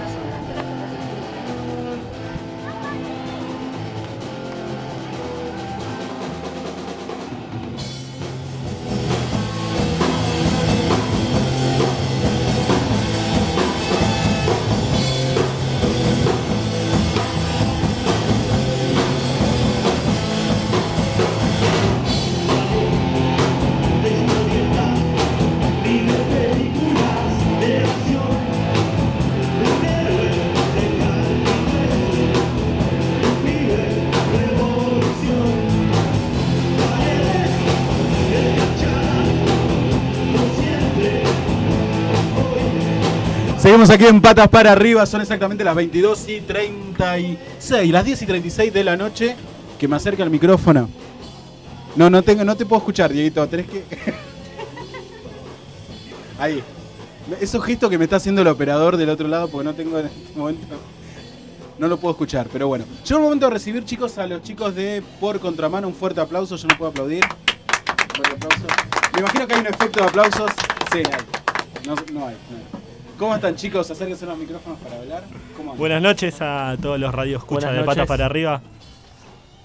Seguimos aquí en Patas para Arriba, son exactamente las 22 y 36, las 10 y 36 de la noche. Que me acerca el micrófono. No, no, tengo, no te puedo escuchar, Dieguito, tenés que... [laughs] Ahí. Esos gestos que me está haciendo el operador del otro lado, porque no tengo en este momento... No lo puedo escuchar, pero bueno. Llegó el momento de recibir, chicos, a los chicos de Por Contramano. Un fuerte aplauso, yo no puedo aplaudir. Un aplauso. Me imagino que hay un efecto de aplausos. Sí, hay. No, no hay. no hay. ¿Cómo están chicos? Acérquense los micrófonos para hablar. ¿Cómo andan? Buenas noches a todos los radioescuchas Buenas de Patas para Arriba.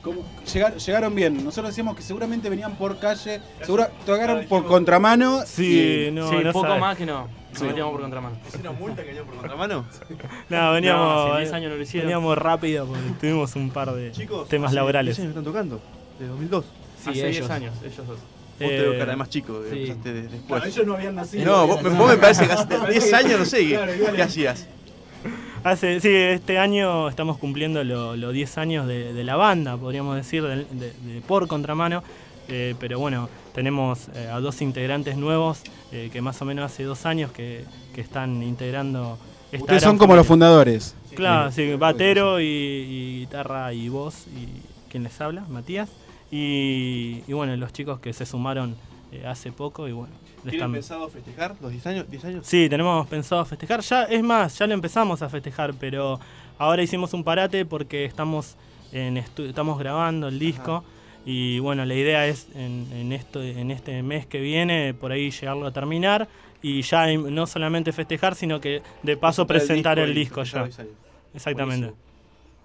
¿Cómo? Llegar- llegaron bien. Nosotros decíamos que seguramente venían por calle. Seguro tocaron por contramano. Sí, y- no, sí, no poco sabe. más que no. Nos Sí. metíamos por contramano. ¿Hicieron multa que por contramano? [laughs] No, veníamos, No, hace 10 años no lo hicieron. veníamos rápido porque tuvimos un par de Chicos, temas laborales. 10 años que están tocando. De 2002. Sí, hace 10 años, ellos dos. Vos te Eh, veo cara de más chico, sí. empezaste de- después. Claro, ellos no habían nacido. No, vos, vos me parece que hace 10 años, no sé, Claro, ¿qué, hacías? Hace, sí, este año estamos cumpliendo los 10 años de, de la banda, podríamos decir, del- de, de por contramano. Eh, pero bueno, tenemos eh, a dos integrantes nuevos eh, que más o menos hace dos años que, que están integrando esta Ustedes son como los fundadores. Claro, sí, batero y, y guitarra y voz y quien les habla, Matías. Y, y bueno, los chicos que se sumaron eh, hace poco y bueno. ¿Tienen están- pensado festejar los 10 años? 10 años? Sí, tenemos pensado festejar. Ya, es más, ya lo empezamos a festejar, pero ahora hicimos un parate porque estamos en estamos grabando el disco. Y bueno, la idea es en, en esto, en este mes que viene, por ahí llegarlo a terminar. Y ya no solamente festejar, sino que de paso presentar el disco, ya. 10 años. Exactamente.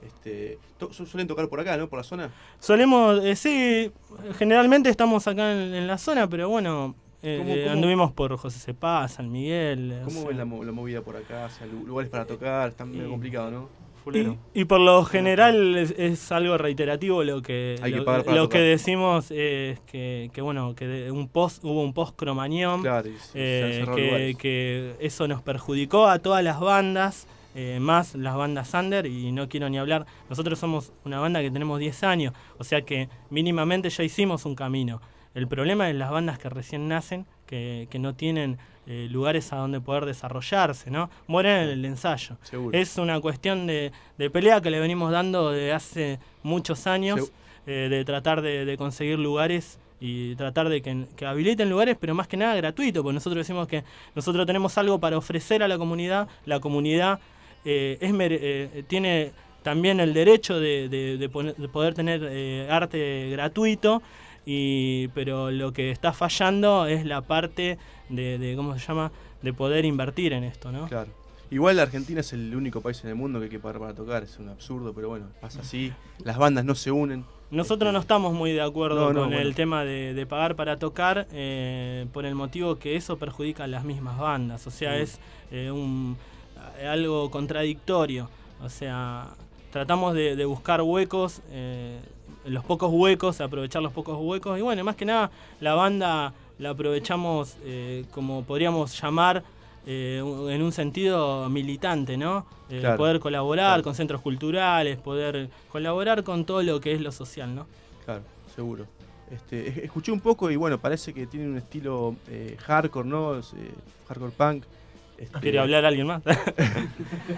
Este, to- su- suelen tocar por acá, ¿no? Por la zona. Solemos, eh, sí, generalmente estamos acá en, en la zona, pero bueno, eh, ¿Cómo- eh, cómo- anduvimos por José Cepá, San Miguel. o ¿Cómo sea. ven la, mo- la movida por acá? O sea, lu- lugares para tocar, está medio complicado, ¿no? Y, y por lo general es, es algo reiterativo lo que Hay que lo, pagar para lo tocar. que decimos es que, que, bueno que de- un post hubo un post cromañón Claro, eh, que eso nos perjudicó a todas las bandas eh, más las bandas under y no quiero ni hablar nosotros somos una banda que tenemos 10 años o sea que mínimamente ya hicimos un camino el problema es las bandas que recién nacen que, que no tienen eh, lugares a donde poder desarrollarse, ¿no? Mueren en el ensayo. Seguro. Es una cuestión de, de pelea que le venimos dando de hace muchos años, eh, de tratar de, de conseguir lugares y tratar de que, que habiliten lugares, pero más que nada gratuito, porque nosotros decimos que nosotros tenemos algo para ofrecer a la comunidad, la comunidad eh, es mere- eh, tiene también el derecho de, de- de poner- de poder tener eh, arte gratuito, y, pero lo que está fallando es la parte de, ¿cómo se llama?, de poder invertir en esto, ¿no? Claro. Igual la Argentina es el único país en el mundo que hay que pagar para tocar, es un absurdo, pero bueno, pasa así. Las bandas no se unen. Nosotros no estamos muy de acuerdo No, no, con bueno. el tema de, de pagar para tocar eh, por el motivo que eso perjudica a las mismas bandas. O sea, Seguro. es eh, un, algo contradictorio. O sea, tratamos de, de buscar huecos, eh, los pocos huecos, aprovechar los pocos huecos. Y bueno, más que nada, la banda la aprovechamos eh, como podríamos llamar eh, en un sentido militante, ¿no? Eh, Claro, poder colaborar claro. con centros culturales, poder colaborar con todo lo que es lo social, ¿no? Claro, seguro. Este, es- escuché un poco y bueno, parece que tiene un estilo eh, hardcore, ¿no? Hardcore punk. Este, ¿Quiere hablar alguien más? [laughs]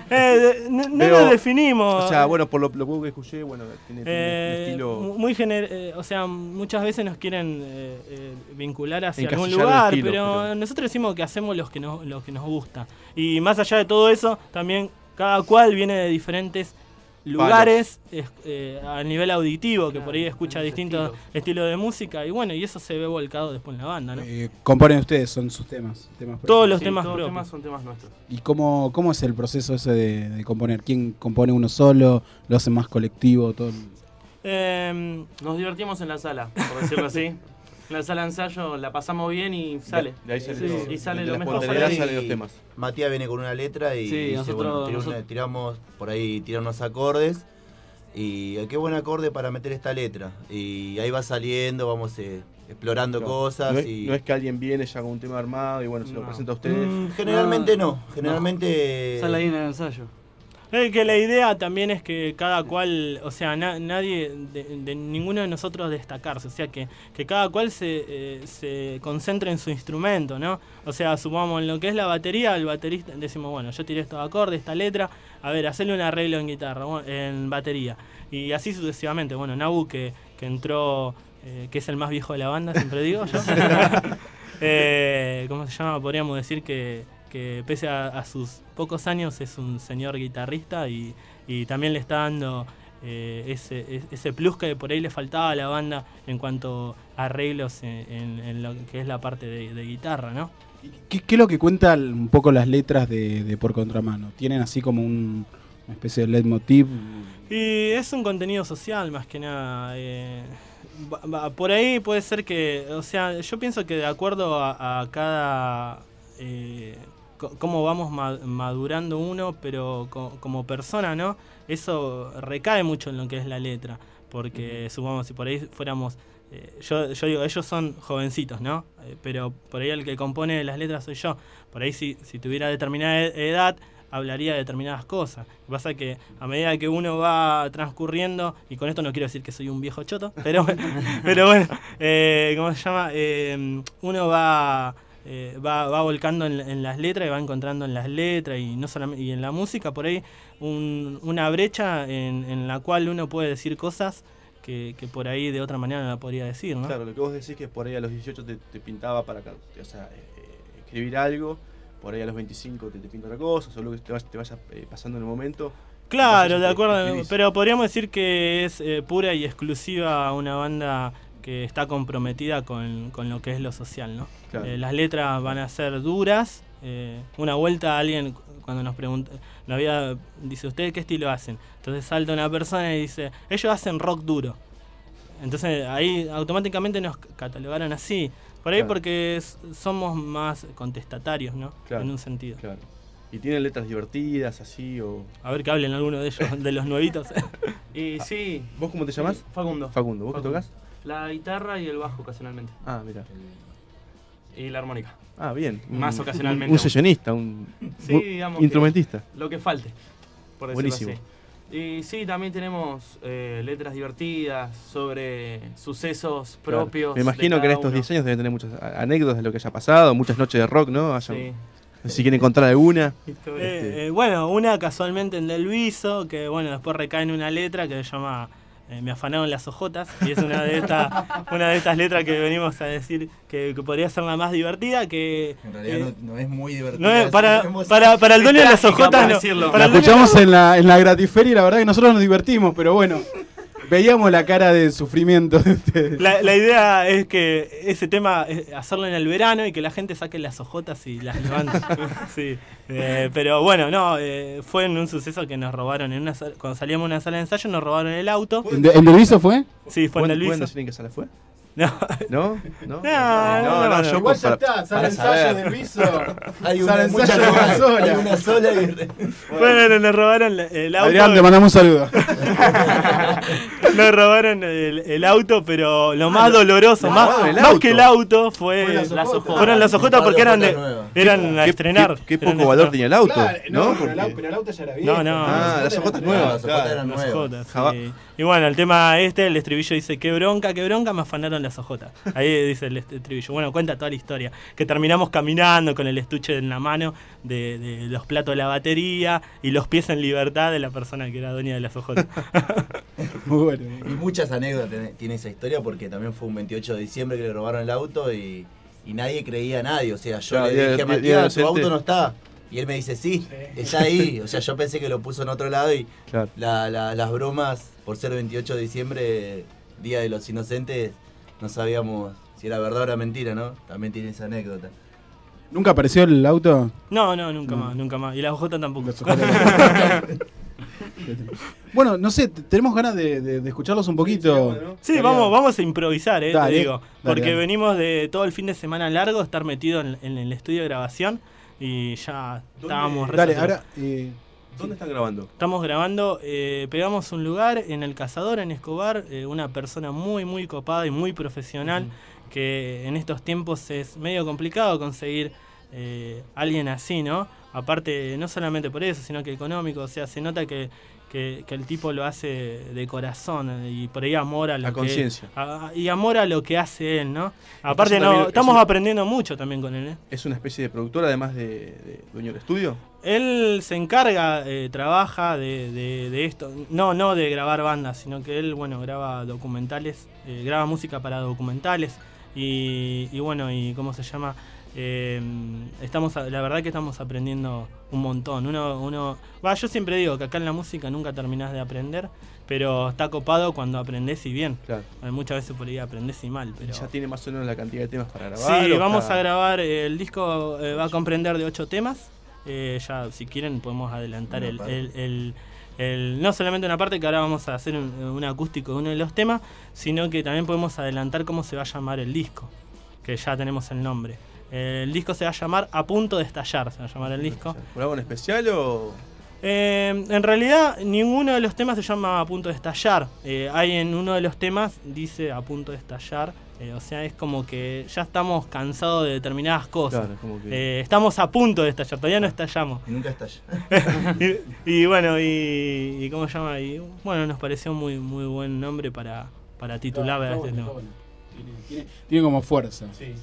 Eh, no lo definimos. O sea, bueno, por lo, lo poco que escuché, bueno, tiene, tiene Eh, un estilo. mu- muy gener eh, o sea, muchas veces nos quieren eh, eh, vincular hacia algún lugar, estilo, pero, pero- nosotros decimos que hacemos los que nos, lo que nos gusta. Y más allá de todo eso, también cada cual viene de diferentes lugares es- eh, a nivel auditivo, que por ahí escucha distintos estilos de música y bueno, y eso se ve volcado después en la banda, ¿no? Eh, componen ustedes, son sus temas. temas Todos los Sí, temas todos los propios. temas son temas nuestros. ¿Y cómo, cómo es el proceso ese de, de componer? ¿Quién compone uno solo? ¿Lo hace más colectivo? Todo el- Em, Nos divertimos en la sala, por decirlo así. [laughs] En la sala de ensayo la pasamos bien y sale. De ahí sale Sí, todo. y sale De lo mejor. sale. salen los temas. Matías viene con una letra y Sí, dice, nosotros- bueno, tira nosotros- una- tiramos por ahí tirar unos acordes y qué buen acorde para meter esta letra. Y ahí va saliendo, vamos eh, explorando Claro. cosas No es, y no es que alguien viene ya con un tema armado y bueno, se lo No. presenta a ustedes. Mm, generalmente no, generalmente Sale ahí en el ensayo. Es que la idea también es que cada cual, o sea, na- nadie, de, de ninguno de nosotros destacarse, o sea, que, que cada cual se, eh, se concentre en su instrumento, ¿no? O sea, supongamos en lo que es la batería, el baterista, decimos, bueno, yo tiré estos acordes, esta letra, a ver, hacerle un arreglo en guitarra, en batería. Y así sucesivamente, bueno, Nabu que, que entró, eh, que es el más viejo de la banda, siempre digo yo. [laughs] [laughs] Eh, ¿Cómo se llama? Podríamos decir que, que pese a, a sus pocos años es un señor guitarrista y, y también le está dando eh, ese, es- ese plus que por ahí le faltaba a la banda en cuanto a arreglos en, en- en lo que es la parte de, de guitarra, ¿no? ¿Qué, qué es lo que cuentan un poco las letras de, de Por Contramano? ¿Tienen así como un- una especie de leitmotiv? Y es un contenido social más que nada. eh, por ahí puede ser que, o sea, yo pienso que de acuerdo a, a cada... eh, cómo vamos ma- madurando uno, pero co- como persona, ¿no? Eso recae mucho en lo que es la letra. Porque supongamos, si por ahí fuéramos... eh, yo, yo digo, ellos son jovencitos, ¿no? Eh, pero por ahí el que compone las letras soy yo. Por ahí si, si tuviera determinada e- edad, hablaría de determinadas cosas. Lo que pasa es que a medida que uno va transcurriendo, y con esto no quiero decir que soy un viejo choto, pero, [laughs] pero bueno, eh, ¿cómo se llama? Eh, uno va, eh, va, va volcando en, en las letras y va encontrando en las letras y no solamente y en la música por ahí un- una brecha en, en la cual uno puede decir cosas que, que por ahí de otra manera no la podría decir, ¿no? Claro, lo que vos decís que por ahí a los 18 te, te pintaba para o sea, eh, escribir algo, por ahí a los 25 te, te pinta otra cosa, solo que te vaya, te vaya eh, pasando en el momento. Claro, de acuerdo, escribís. pero podríamos decir que es eh, pura y exclusiva una banda que está comprometida con, con lo que es lo social, ¿no? Claro. Eh, las letras van a ser duras. eh, una vuelta alguien cuando nos pregunta, nos había, dice, ¿ustedes qué estilo hacen? Entonces salta una persona y dice, ellos hacen rock duro. Entonces ahí automáticamente nos catalogaron así. Por ahí Claro. porque somos más contestatarios, ¿no? Claro, En un sentido. Claro. ¿Y tienen letras divertidas así o...? A ver que hablen alguno de ellos, de los nuevitos. [laughs] Y sí. ¿Vos cómo te llamas? Sí, Facundo. Facundo, ¿vos qué Facundo. tocas? La guitarra y el bajo ocasionalmente. Ah, mira. Y la armónica. Ah, bien. Más Un- ocasionalmente. Un sesionista, un, Sí, digamos que instrumentista. Lo que falte, por decirlo Buenísimo. así. Y sí, también tenemos eh, letras divertidas sobre sucesos Claro. propios. Me de imagino que en estos uno. 10 años deben tener muchas anécdotas de lo que haya pasado, muchas noches de rock, ¿no? Hayan- Sí. si quieren contar alguna. Eh, eh, bueno, una casualmente en Del Viso, que bueno, después recae en una letra que se llama eh, Me afanaron las ojotas, y es una de estas una de estas letras que venimos a decir que, que podría ser la más divertida, que En realidad eh, no, no es muy no es- para, para, para el dueño de las ojotas no. Para La escuchamos en la, en la gratiferia y la verdad que nosotros nos divertimos, pero bueno, veíamos la cara de sufrimiento de ustedes. La, la idea es que ese tema, eh, hacerlo en el verano y que la gente saque las ojotas y las levante. [laughs] sí. Eh, pero bueno, no, eh, fue en un suceso que nos robaron en una sala- cuando salíamos de una sala de ensayo nos robaron el auto. ¿En, de- en Delviso fue? Sí, fue en ¿Pueden- Del ¿Pueden Viso. decir en qué sala fue? [laughs] No. ¿No? ¿No? No, no, no, yo Igual ya está, de [laughs] ensayo saber. del viso. Hay una, de de una hay sola. una sola y- Bueno, nos robaron el auto. Adrián, te mandamos un saludo. [laughs] Nos robaron el, el auto, pero lo más doloroso, más, que el auto fue. Fueron las ojotas porque eran de, eran a ¿Qué- estrenar. Qué, poco valor tenía el auto, Claro, ¿no? pero, el, au- Porque- pero el auto ya era viejo. No, no. Ah, las ojotas No, nuevas. las ojotas eran nuevas. Y bueno, el tema este, el estribillo dice, qué bronca, qué bronca, me afanaron las ojotas. Ahí dice el est- estribillo. Bueno, cuenta toda la historia. Que terminamos caminando con el estuche en la mano de, de los platos de la batería y los pies en libertad de la persona que era dueña de las ojotas. [laughs] [laughs] Muy bueno. Y muchas anécdotas tiene, esa historia porque también fue un 28 de diciembre que le robaron el auto y, y nadie creía a nadie. O sea, yo Claro, le dije a Matías, tu auto no está. Y él me dice, sí, está ahí. O sea, yo pensé que lo puso en otro lado y Claro. la- la- las bromas, por ser 28 de diciembre, Día de los Inocentes, no sabíamos si era verdad o era mentira, ¿no? También tiene esa anécdota. ¿Nunca apareció el auto? No, no, nunca No. más, nunca más. Y la OJ tampoco. [laughs] Bueno, no sé, tenemos ganas de, de- de escucharlos un poquito. Sí, vamos, vamos a improvisar, eh, Dale, te digo. dale, Porque dale. venimos de todo el fin de semana largo, estar metido en, en el estudio de grabación y ya estábamos Dale, ahora. eh, ¿Dónde están grabando? Estamos grabando, eh, pegamos un lugar en El Cazador, en Escobar, eh, una persona muy, muy copada y muy profesional, que en estos tiempos es medio complicado conseguir eh, alguien así, ¿no? Aparte, no solamente por eso, sino que económico, o sea, se nota que, que- que el tipo lo hace de corazón eh, y por ahí amor a lo A que... conciencia. y amor a lo que hace él, ¿no? Aparte, no, también estamos aprendiendo mucho también con él, ¿eh? ¿Es una especie de productor además de, de dueño del estudio? Él se encarga, eh, trabaja de, de- de esto, no, no de grabar bandas, sino que él, bueno, graba documentales, eh, graba música para documentales y, y bueno, y cómo se llama, Eh, estamos, la verdad que estamos aprendiendo un montón. Uno, uno, va, yo siempre digo que acá en la música nunca terminás de aprender, pero está copado cuando aprendés y bien. Claro. Muchas veces por ahí aprendés y mal, pero ¿Ya tiene más o menos la cantidad de temas para grabar? Sí, vamos a grabar, eh, el disco eh, va a comprender de ocho temas. Eh, ya, si quieren, podemos adelantar el, el- el- el- no solamente una parte que ahora vamos a hacer un, un acústico de uno de los temas, sino que también podemos adelantar cómo se va a llamar el disco, que ya tenemos el nombre. El disco se va a llamar A Punto de Estallar, se va a llamar el disco. ¿Por algo en especial o...? Eh, en realidad, ninguno de los temas se llama a punto de estallar. Eh, hay en uno de los temas, dice a punto de estallar. Eh, o sea, es como que ya estamos cansados de determinadas cosas. Claro, como que- Eh, estamos a punto de estallar, todavía no estallamos. Y nunca estalla. [laughs] y, y bueno, y, y ¿cómo se llama? Y bueno, nos pareció muy muy buen nombre para, para titular este tema. Tiene, tiene como fuerza. Sí,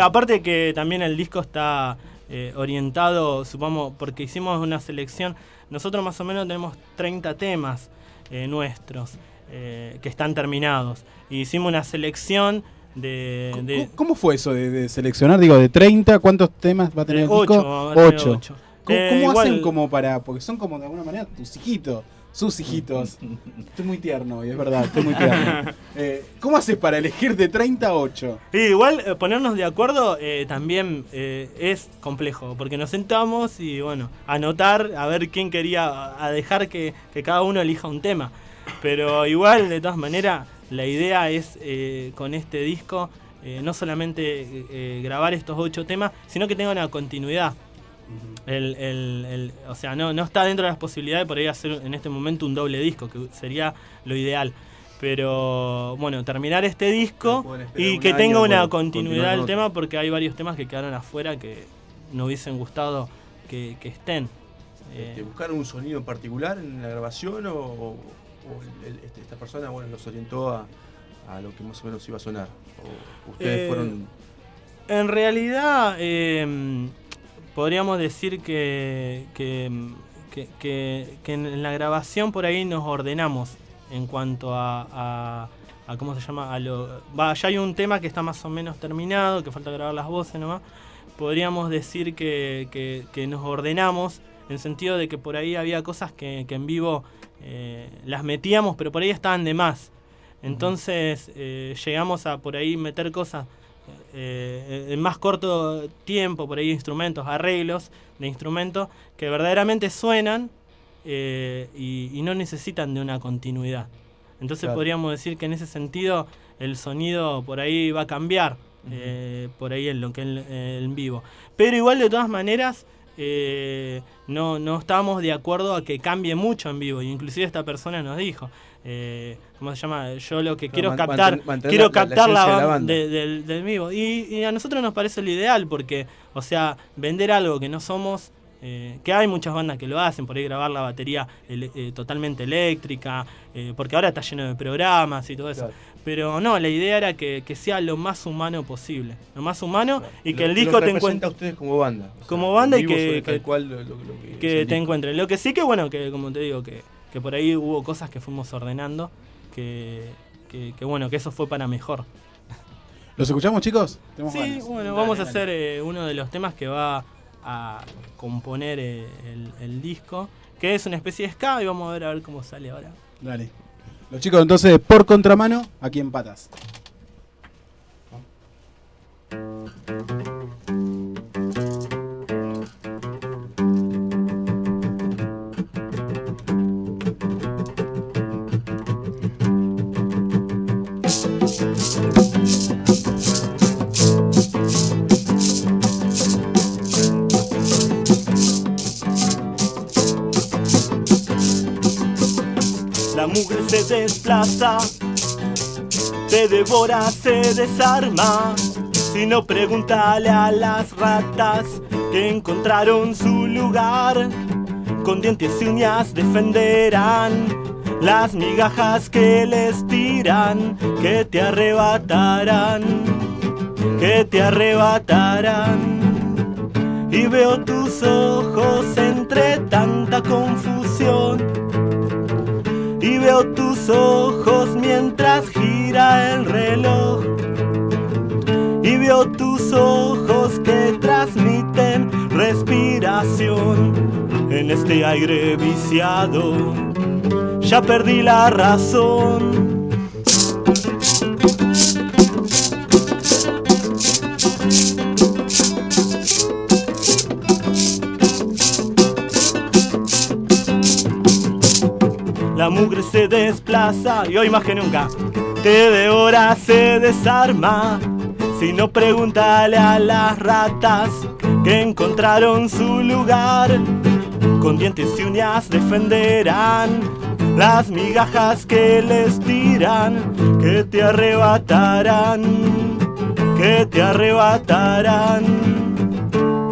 aparte que también el disco está eh, orientado, supongamos, porque hicimos una selección. Nosotros más o menos tenemos 30 temas eh, nuestros eh, que están terminados. Y hicimos una selección de... de ¿Cómo fue eso de, de seleccionar? Digo, de 30, ¿cuántos temas va a tener el disco? va a tener Ocho. ocho. ¿Cómo, Eh, cómo igual- hacen como para.? Porque son como de alguna manera tus hijitos, sus hijitos. [laughs] Estoy muy tierno, y es verdad, estoy muy tierno. [laughs] Eh, ¿Cómo haces para elegir de 30 a 8? Sí, igual eh, ponernos de acuerdo eh, también eh, es complejo, porque nos sentamos y bueno, anotar, a ver quién quería, a- dejar que, que cada uno elija un tema. Pero igual, de todas maneras, la idea es eh, con este disco no solamente grabar estos ocho temas, sino que tenga una continuidad. El- el- el- o sea, no, no está dentro de las posibilidades por ahí hacer en este momento un doble disco, que sería lo ideal. Pero bueno, terminar este disco y que tenga una continuidad del tema, porque hay varios temas que quedaron afuera que no hubiesen gustado que, que estén. Eh, ¿Te buscaron un sonido en particular en la grabación o, este- esta persona bueno, los orientó a, a lo que más o menos iba a sonar? ¿O ustedes Eh, fueron...? En realidad, eh, podríamos decir que, que, que- en la grabación por ahí nos ordenamos en cuanto a, a- a cómo se llama, a lo, va, ya hay un tema que está más o menos terminado, que falta grabar las voces nomás. Podríamos decir que, que- que nos ordenamos en sentido de que por ahí había cosas que, que en vivo eh, las metíamos, pero por ahí estaban de más. Entonces eh, llegamos a por ahí meter cosas eh, en más corto tiempo, por ahí instrumentos, arreglos de instrumentos que verdaderamente suenan eh, y, y no necesitan de una continuidad. Entonces Claro. podríamos decir que en ese sentido el sonido por ahí va a cambiar, eh, por ahí en lo que en, vivo. Pero igual de todas maneras no, no estábamos de acuerdo a que cambie mucho en vivo. Y inclusive esta persona nos dijo, eh, ¿cómo se llama? Yo lo que quiero man- captar, manten- quiero la- captar la, banda. de- del, del vivo. Y, y a nosotros nos parece lo ideal porque, o sea, vender algo que no somos, eh, que hay muchas bandas que lo hacen, por ahí grabar la batería ele- eh, totalmente eléctrica, eh, porque ahora está lleno de programas y todo eso. Claro. Pero no, la idea era que, que sea lo más humano posible. Lo más humano y que Lo- el disco te encuentre a ustedes como banda. O sea, como banda y que, que- cual lo- que te disco. encuentre. Lo que sí que bueno, que como te digo, que, que por ahí hubo cosas que fuimos ordenando, que, que, que bueno, que eso fue para mejor. [laughs] ¿Los escuchamos, chicos? Sí, ganas. bueno, Dale, vamos a hacer eh, uno de los temas que va a componer eh, el, el disco, que es una especie de ska y vamos a ver a ver cómo sale ahora. Dale. Los chicos entonces por contramano, aquí en patas. Mugre se desplaza, te devora, se desarma. Si no, pregúntale a las ratas que encontraron su lugar. Con dientes y uñas defenderán las migajas que les tiran, que te arrebatarán, que te arrebatarán. Y veo tus ojos entre tanta confusión y veo tus ojos mientras gira el reloj. Y veo tus ojos que transmiten respiración en este aire viciado. Ya perdí la razón. Mugre se desplaza y hoy más que nunca te devora, se desarma. Si no, pregúntale a las ratas que encontraron su lugar. Con dientes y uñas defenderán las migajas que les tiran, que te arrebatarán, que te arrebatarán.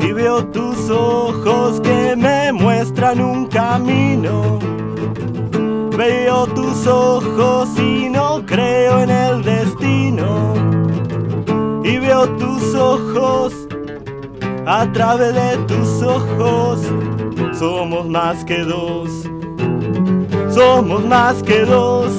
Y veo tus ojos que me muestran un camino. Veo tus ojos y no creo en el destino. Y veo tus ojos a través de tus ojos. Somos más que dos. Somos más que dos.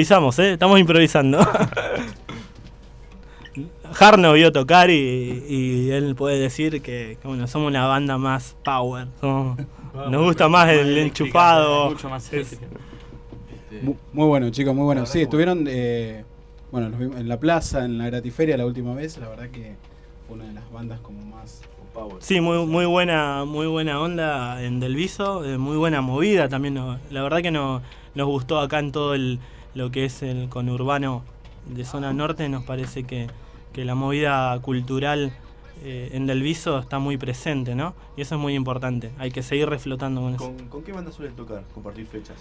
Improvisamos, ¿eh? Estamos improvisando. Jarno vio tocar y, y él puede decir que, que, bueno, somos una banda más power. somos- nos gusta más el enchufado. Mucho más Es- eléctrica. Mu- Muy bueno, chicos, muy bueno. Sí, estuvieron eh, bueno, los vimos en la plaza, en la gratiferia la última vez. La verdad que fue una de las bandas como más power. Sí, muy, muy buena, muy buena onda en Delviso, eh, muy buena movida también. no- la verdad que no, nos gustó acá en todo el, lo que es el conurbano de zona norte, nos parece que, que la movida cultural eh, en Delviso está muy presente, ¿no? Y eso es muy importante, hay que seguir reflotando con eso. ¿Con, con qué banda suelen tocar? Compartir fechas.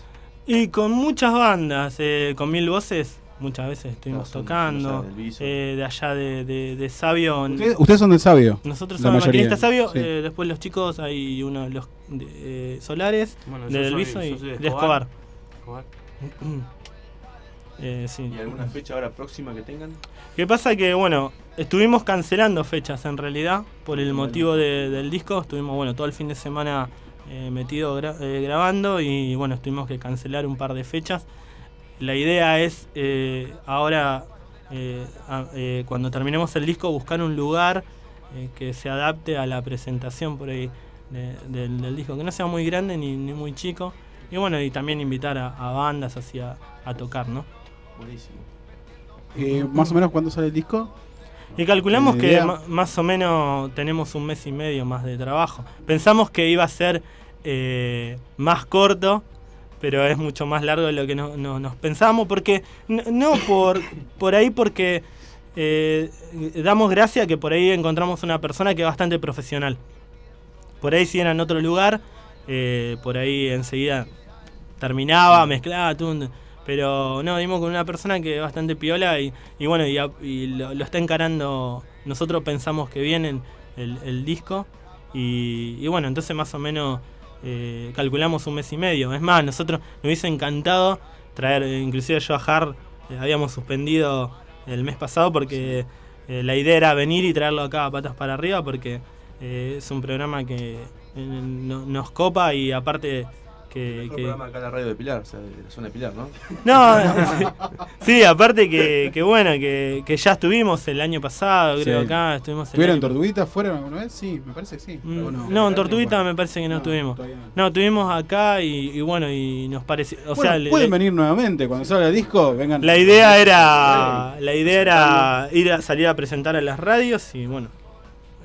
Y con muchas bandas, eh, con mil voces, muchas veces estuvimos son- tocando. son del Viso. eh, de allá de, de, de Sabio. Ustedes, ustedes son del Sabio. Nosotros la somos mayoría. maquinistas Sabio, Sí. eh, después los chicos hay uno de los de, eh, solares, Bueno, de Del Viso y de de Escobar. Escobar. [clears throat] Eh, sí. ¿Y alguna fecha ahora próxima que tengan? ¿Qué pasa? Que bueno, estuvimos cancelando fechas en realidad por el motivo de- del disco. Estuvimos bueno todo el fin de semana eh, metido gra- eh, grabando y bueno, tuvimos que cancelar un par de fechas. La idea es eh, ahora, a- cuando terminemos el disco, buscar un lugar que se adapte a la presentación por ahí de- del, del disco, que no sea muy grande ni, ni muy chico. Y bueno, y también invitar a, a bandas así a, a tocar, ¿no? Buenísimo. Eh, más o menos cuándo sale el disco. Y calculamos ¿Una que más o menos tenemos un mes y medio más de trabajo. Pensamos que iba a ser eh, más corto, pero es mucho más largo de lo que no, no- nos pensábamos, porque n- no por, por ahí porque eh, damos gracia que por ahí encontramos una persona que es bastante profesional. Por ahí si era en otro lugar, eh, por ahí enseguida terminaba, mezclaba, tun, pero no, dimos con una persona que es bastante piola y, y bueno, y, lo, lo está encarando, nosotros pensamos que viene el, el disco y, y bueno, entonces más o menos eh, calculamos un mes y medio. Es más, nosotros nos hubiese encantado traer, inclusive yo a Har eh, habíamos suspendido el mes pasado porque eh, la idea era venir y traerlo acá a patas para arriba porque eh, es un programa que no- nos copa y aparte que... Mejor que- programa acá en la radio de Pilar, o sea, de la zona de Pilar, ¿no? no, [laughs] sí, aparte que, que bueno, que, que ya estuvimos el año pasado, creo Sí. acá, estuvimos el ¿Estuvieron en Tortuguita? ¿Fueron alguna vez? Sí, me parece que sí. Mm, ¿O No, en Tortuguita me parece que no, No, estuvimos. no. No, estuvimos acá y, y bueno, y nos pareció. O Bueno, sea, le- pueden venir nuevamente cuando salga el disco, vengan. la idea era. La idea era ir a salir a presentar a las radios y bueno.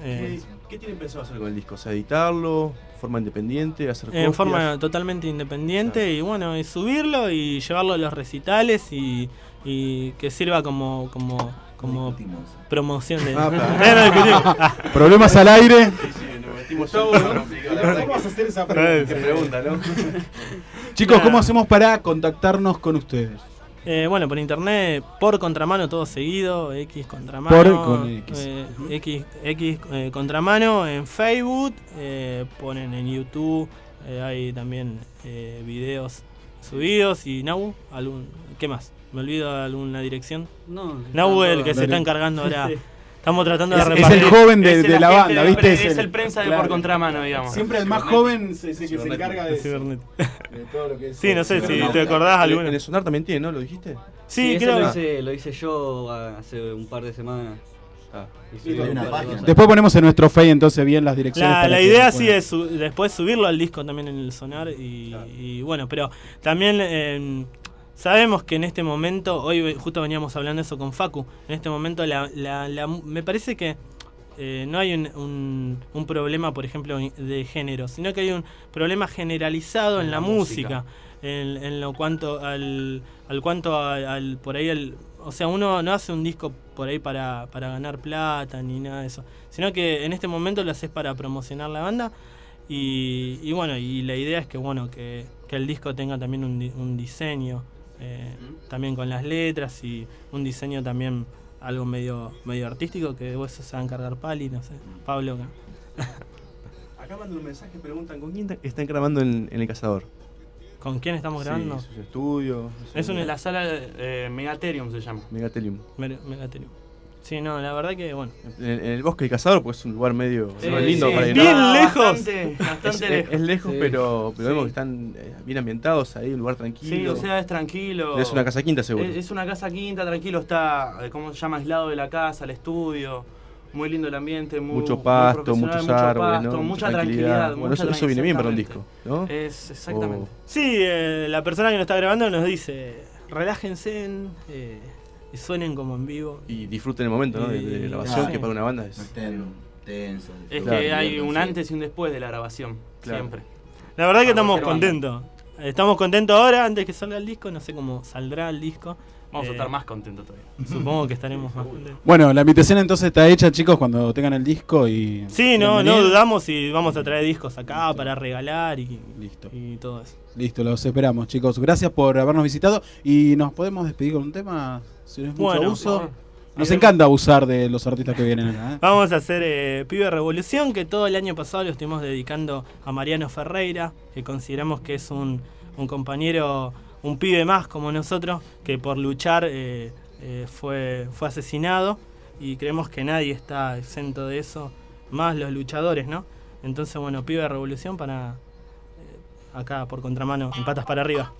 eh, ¿Qué, tienen pensado hacer con el disco? O sea, editarlo, forma independiente, hacer en copias? forma totalmente independiente y bueno, y subirlo y llevarlo a los recitales y, y que sirva como como como promoción de [laughs] Ah, no. Problemas al aire. Vamos a hacer esa pregunta. Qué pregunta, ¿no? Chicos, ¿cómo hacemos para contactarnos con ustedes? Eh, bueno, por internet, por contramano todo seguido, X contramano. Por con X. eh, X, X, eh, contramano en Facebook, eh, ponen en YouTube, eh, hay también eh, videos subidos y Nau, algún, ¿qué más? ¿Me olvido alguna dirección? No, Nau el que se está encargando ahora. [laughs] Estamos tratando de Es- es repartir. el joven de- Es la banda, de ¿viste? Es Es el- el prensa de claro. por contramano, digamos. Siempre el más joven es el que se encarga de, todo lo que es. Sí, no sé si te acordás En alguno. el Sonar también tiene, ¿no? ¿Lo dijiste? Sí, creo lo hice, lo hice yo hace un par de semanas. Ah. Después ponemos en nuestro Face entonces bien las direcciones. La, para la idea sí es su- después subirlo al disco también en el sonar y, y bueno, pero también eh, sabemos que en este momento, hoy justo veníamos hablando eso con Facu, en este momento la, la- la- me parece que eh, no hay un, un- un problema, por ejemplo, de género, sino que hay un problema generalizado en, la, música, en, en lo cuanto al, al cuanto al, al- por ahí el, o sea, uno no hace un disco por ahí para, para ganar plata ni nada de eso, sino que en este momento lo haces para promocionar la banda y, y bueno, y la idea es que bueno, que, que el disco tenga también un, un diseño, eh, también con las letras y un diseño también algo medio medio artístico que vos se va a encargar Pali, no sé, Pablo acá. [laughs] Acá mandan un mensaje, preguntan con quién están grabando en, en El Cazador. ¿Con quién estamos Sí, grabando? sus estudios. Es un- En la sala eh, Megatherium se llama. Megatelium. Mer- Megatherium. Sí, no, la verdad que bueno. En, en el bosque del cazador, pues es un lugar medio Sí, lindo sí, para ir. bien ¿no? lejos. Bastante, bastante es, lejos. es lejos, Sí. pero, pero Sí. vemos que están eh, bien ambientados ahí, un lugar tranquilo. Sí, o sea, es tranquilo. es una casa quinta, seguro. Es, es una casa quinta, tranquilo, está, eh, ¿cómo se llama? Aislado de la casa, el estudio. Muy lindo el ambiente, muy, mucho pasto, profesional, muchos mucho árboles, pasto, ¿no? mucha tranquilidad. Bueno, mucha eso, eso viene bien para un disco, ¿no? Es exactamente. Sí, eh, la persona que nos está grabando nos dice, relájense eh, y suenen como en vivo. Y disfruten el momento, ¿no? De, de grabación, que para una banda No es. estén tensos. Es Claro, que hay un antes y un después de la grabación, Claro. siempre. La verdad que estamos contentos. Estamos contentos ahora, antes que salga el disco, no sé cómo saldrá el disco. Vamos Eh, a estar más contentos todavía. [laughs] Supongo que estaremos más contentos. Bueno, la invitación entonces está hecha, chicos, cuando tengan el disco y. Sí, no, no dudamos y vamos a traer discos acá para regalar y, Listo. y todo eso. Listo, los esperamos, chicos. Gracias por habernos visitado y nos podemos despedir con un tema, si no es mucho Bueno, abuso. Nos encanta abusar de los artistas que vienen acá. ¿eh? Vamos a hacer eh, Pibe Revolución, que todo el año pasado lo estuvimos dedicando a Mariano Ferreira, que consideramos que es un, un compañero, un pibe más como nosotros, que por luchar eh, eh, fue, fue asesinado y creemos que nadie está exento de eso, más los luchadores, ¿no? Entonces, bueno, Pibe Revolución para eh, acá por contramano, en patas para arriba.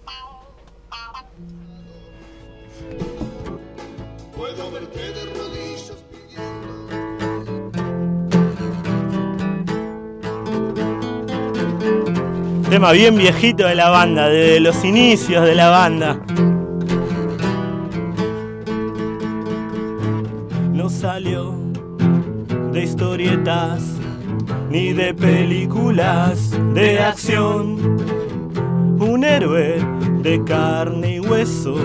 Tema bien viejito de la banda, de los inicios de la banda. No salió de historietas ni de películas de acción. Un héroe de carne y hueso.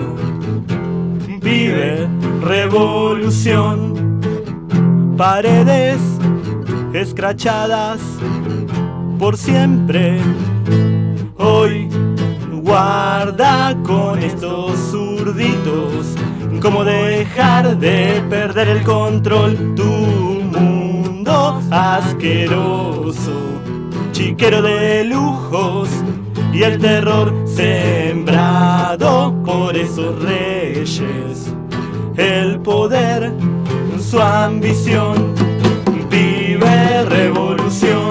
Vive revolución. Paredes escrachadas por siempre Guarda con estos zurditos. Cómo dejar de perder el control. Tu mundo asqueroso. Chiquero de lujos. Y el terror sembrado por esos reyes. El poder, su ambición. Vive revolución.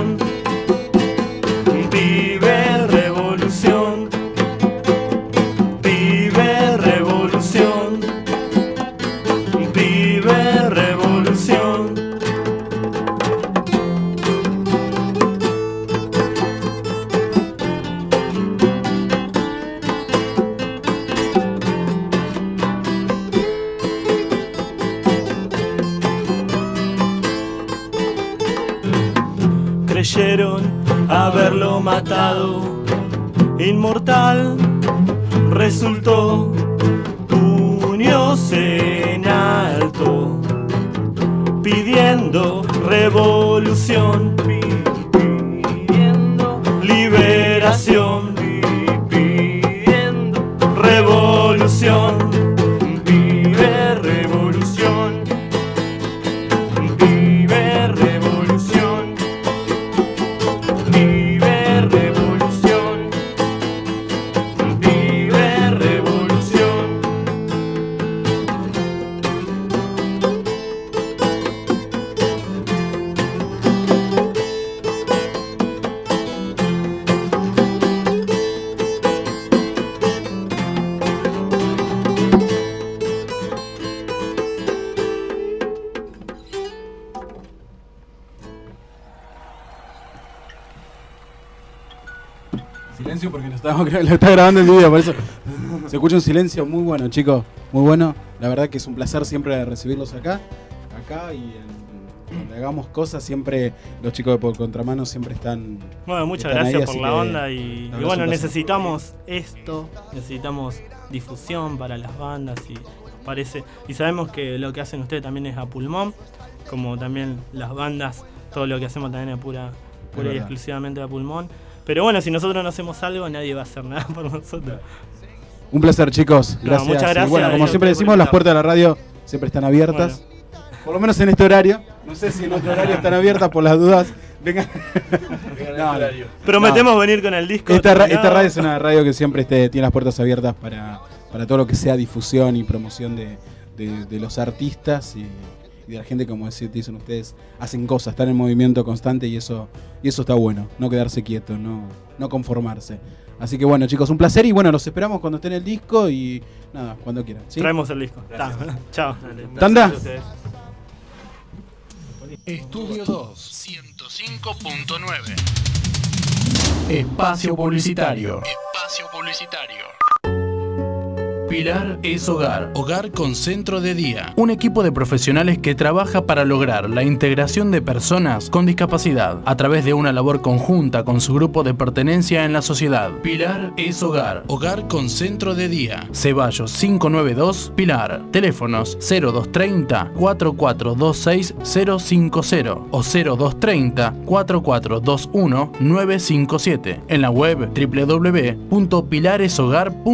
Silencio porque lo, estamos [laughs] lo está grabando el video, por eso se escucha un silencio muy bueno, chicos. Muy bueno. La verdad que es un placer siempre recibirlos acá. Acá y en, donde hagamos cosas, siempre los chicos de Por Contramano siempre están. Bueno, muchas están gracias por la onda y, y bueno, necesitamos esto, necesitamos difusión para las bandas y parece y sabemos que lo que hacen ustedes también es a pulmón, como también las bandas, todo lo que hacemos también es pura, pura y exclusivamente a pulmón. Pero bueno, si nosotros no hacemos algo, nadie va a hacer nada [laughs] por nosotros. Un placer, chicos. No, Gracias. muchas Y gracias bueno, como siempre decimos, las puertas de la radio siempre están abiertas. Por lo menos en este horario. No sé si en otro horario están abiertas por las dudas. Vengan. No, no. Prometemos No. venir con el disco. Esta, ra- esta radio es una radio que siempre este, tiene las puertas abiertas para, para todo lo que sea difusión y promoción de, de- de los artistas y, y de la gente, como decir- dicen ustedes, hacen cosas, están en movimiento constante y eso, y eso está bueno, no quedarse quieto, no, no conformarse. Así que bueno, chicos, un placer y bueno, los esperamos cuando esté en el disco y nada, cuando quieran. ¿sí? Traemos el disco. Ta. [laughs] Chao. Tanda. Estudio 2 105.9 Espacio Publicitario Espacio Publicitario Pilar es Hogar, Hogar con Centro de Día, un equipo de profesionales que trabaja para lograr la integración de personas con discapacidad a través de una labor conjunta con su grupo de pertenencia en la sociedad. Pilar es Hogar, Hogar con Centro de Día, Ceballos 592 Pilar, teléfonos 0230 4426050 o 0230 4421 957 en la web www.pilareshogar.com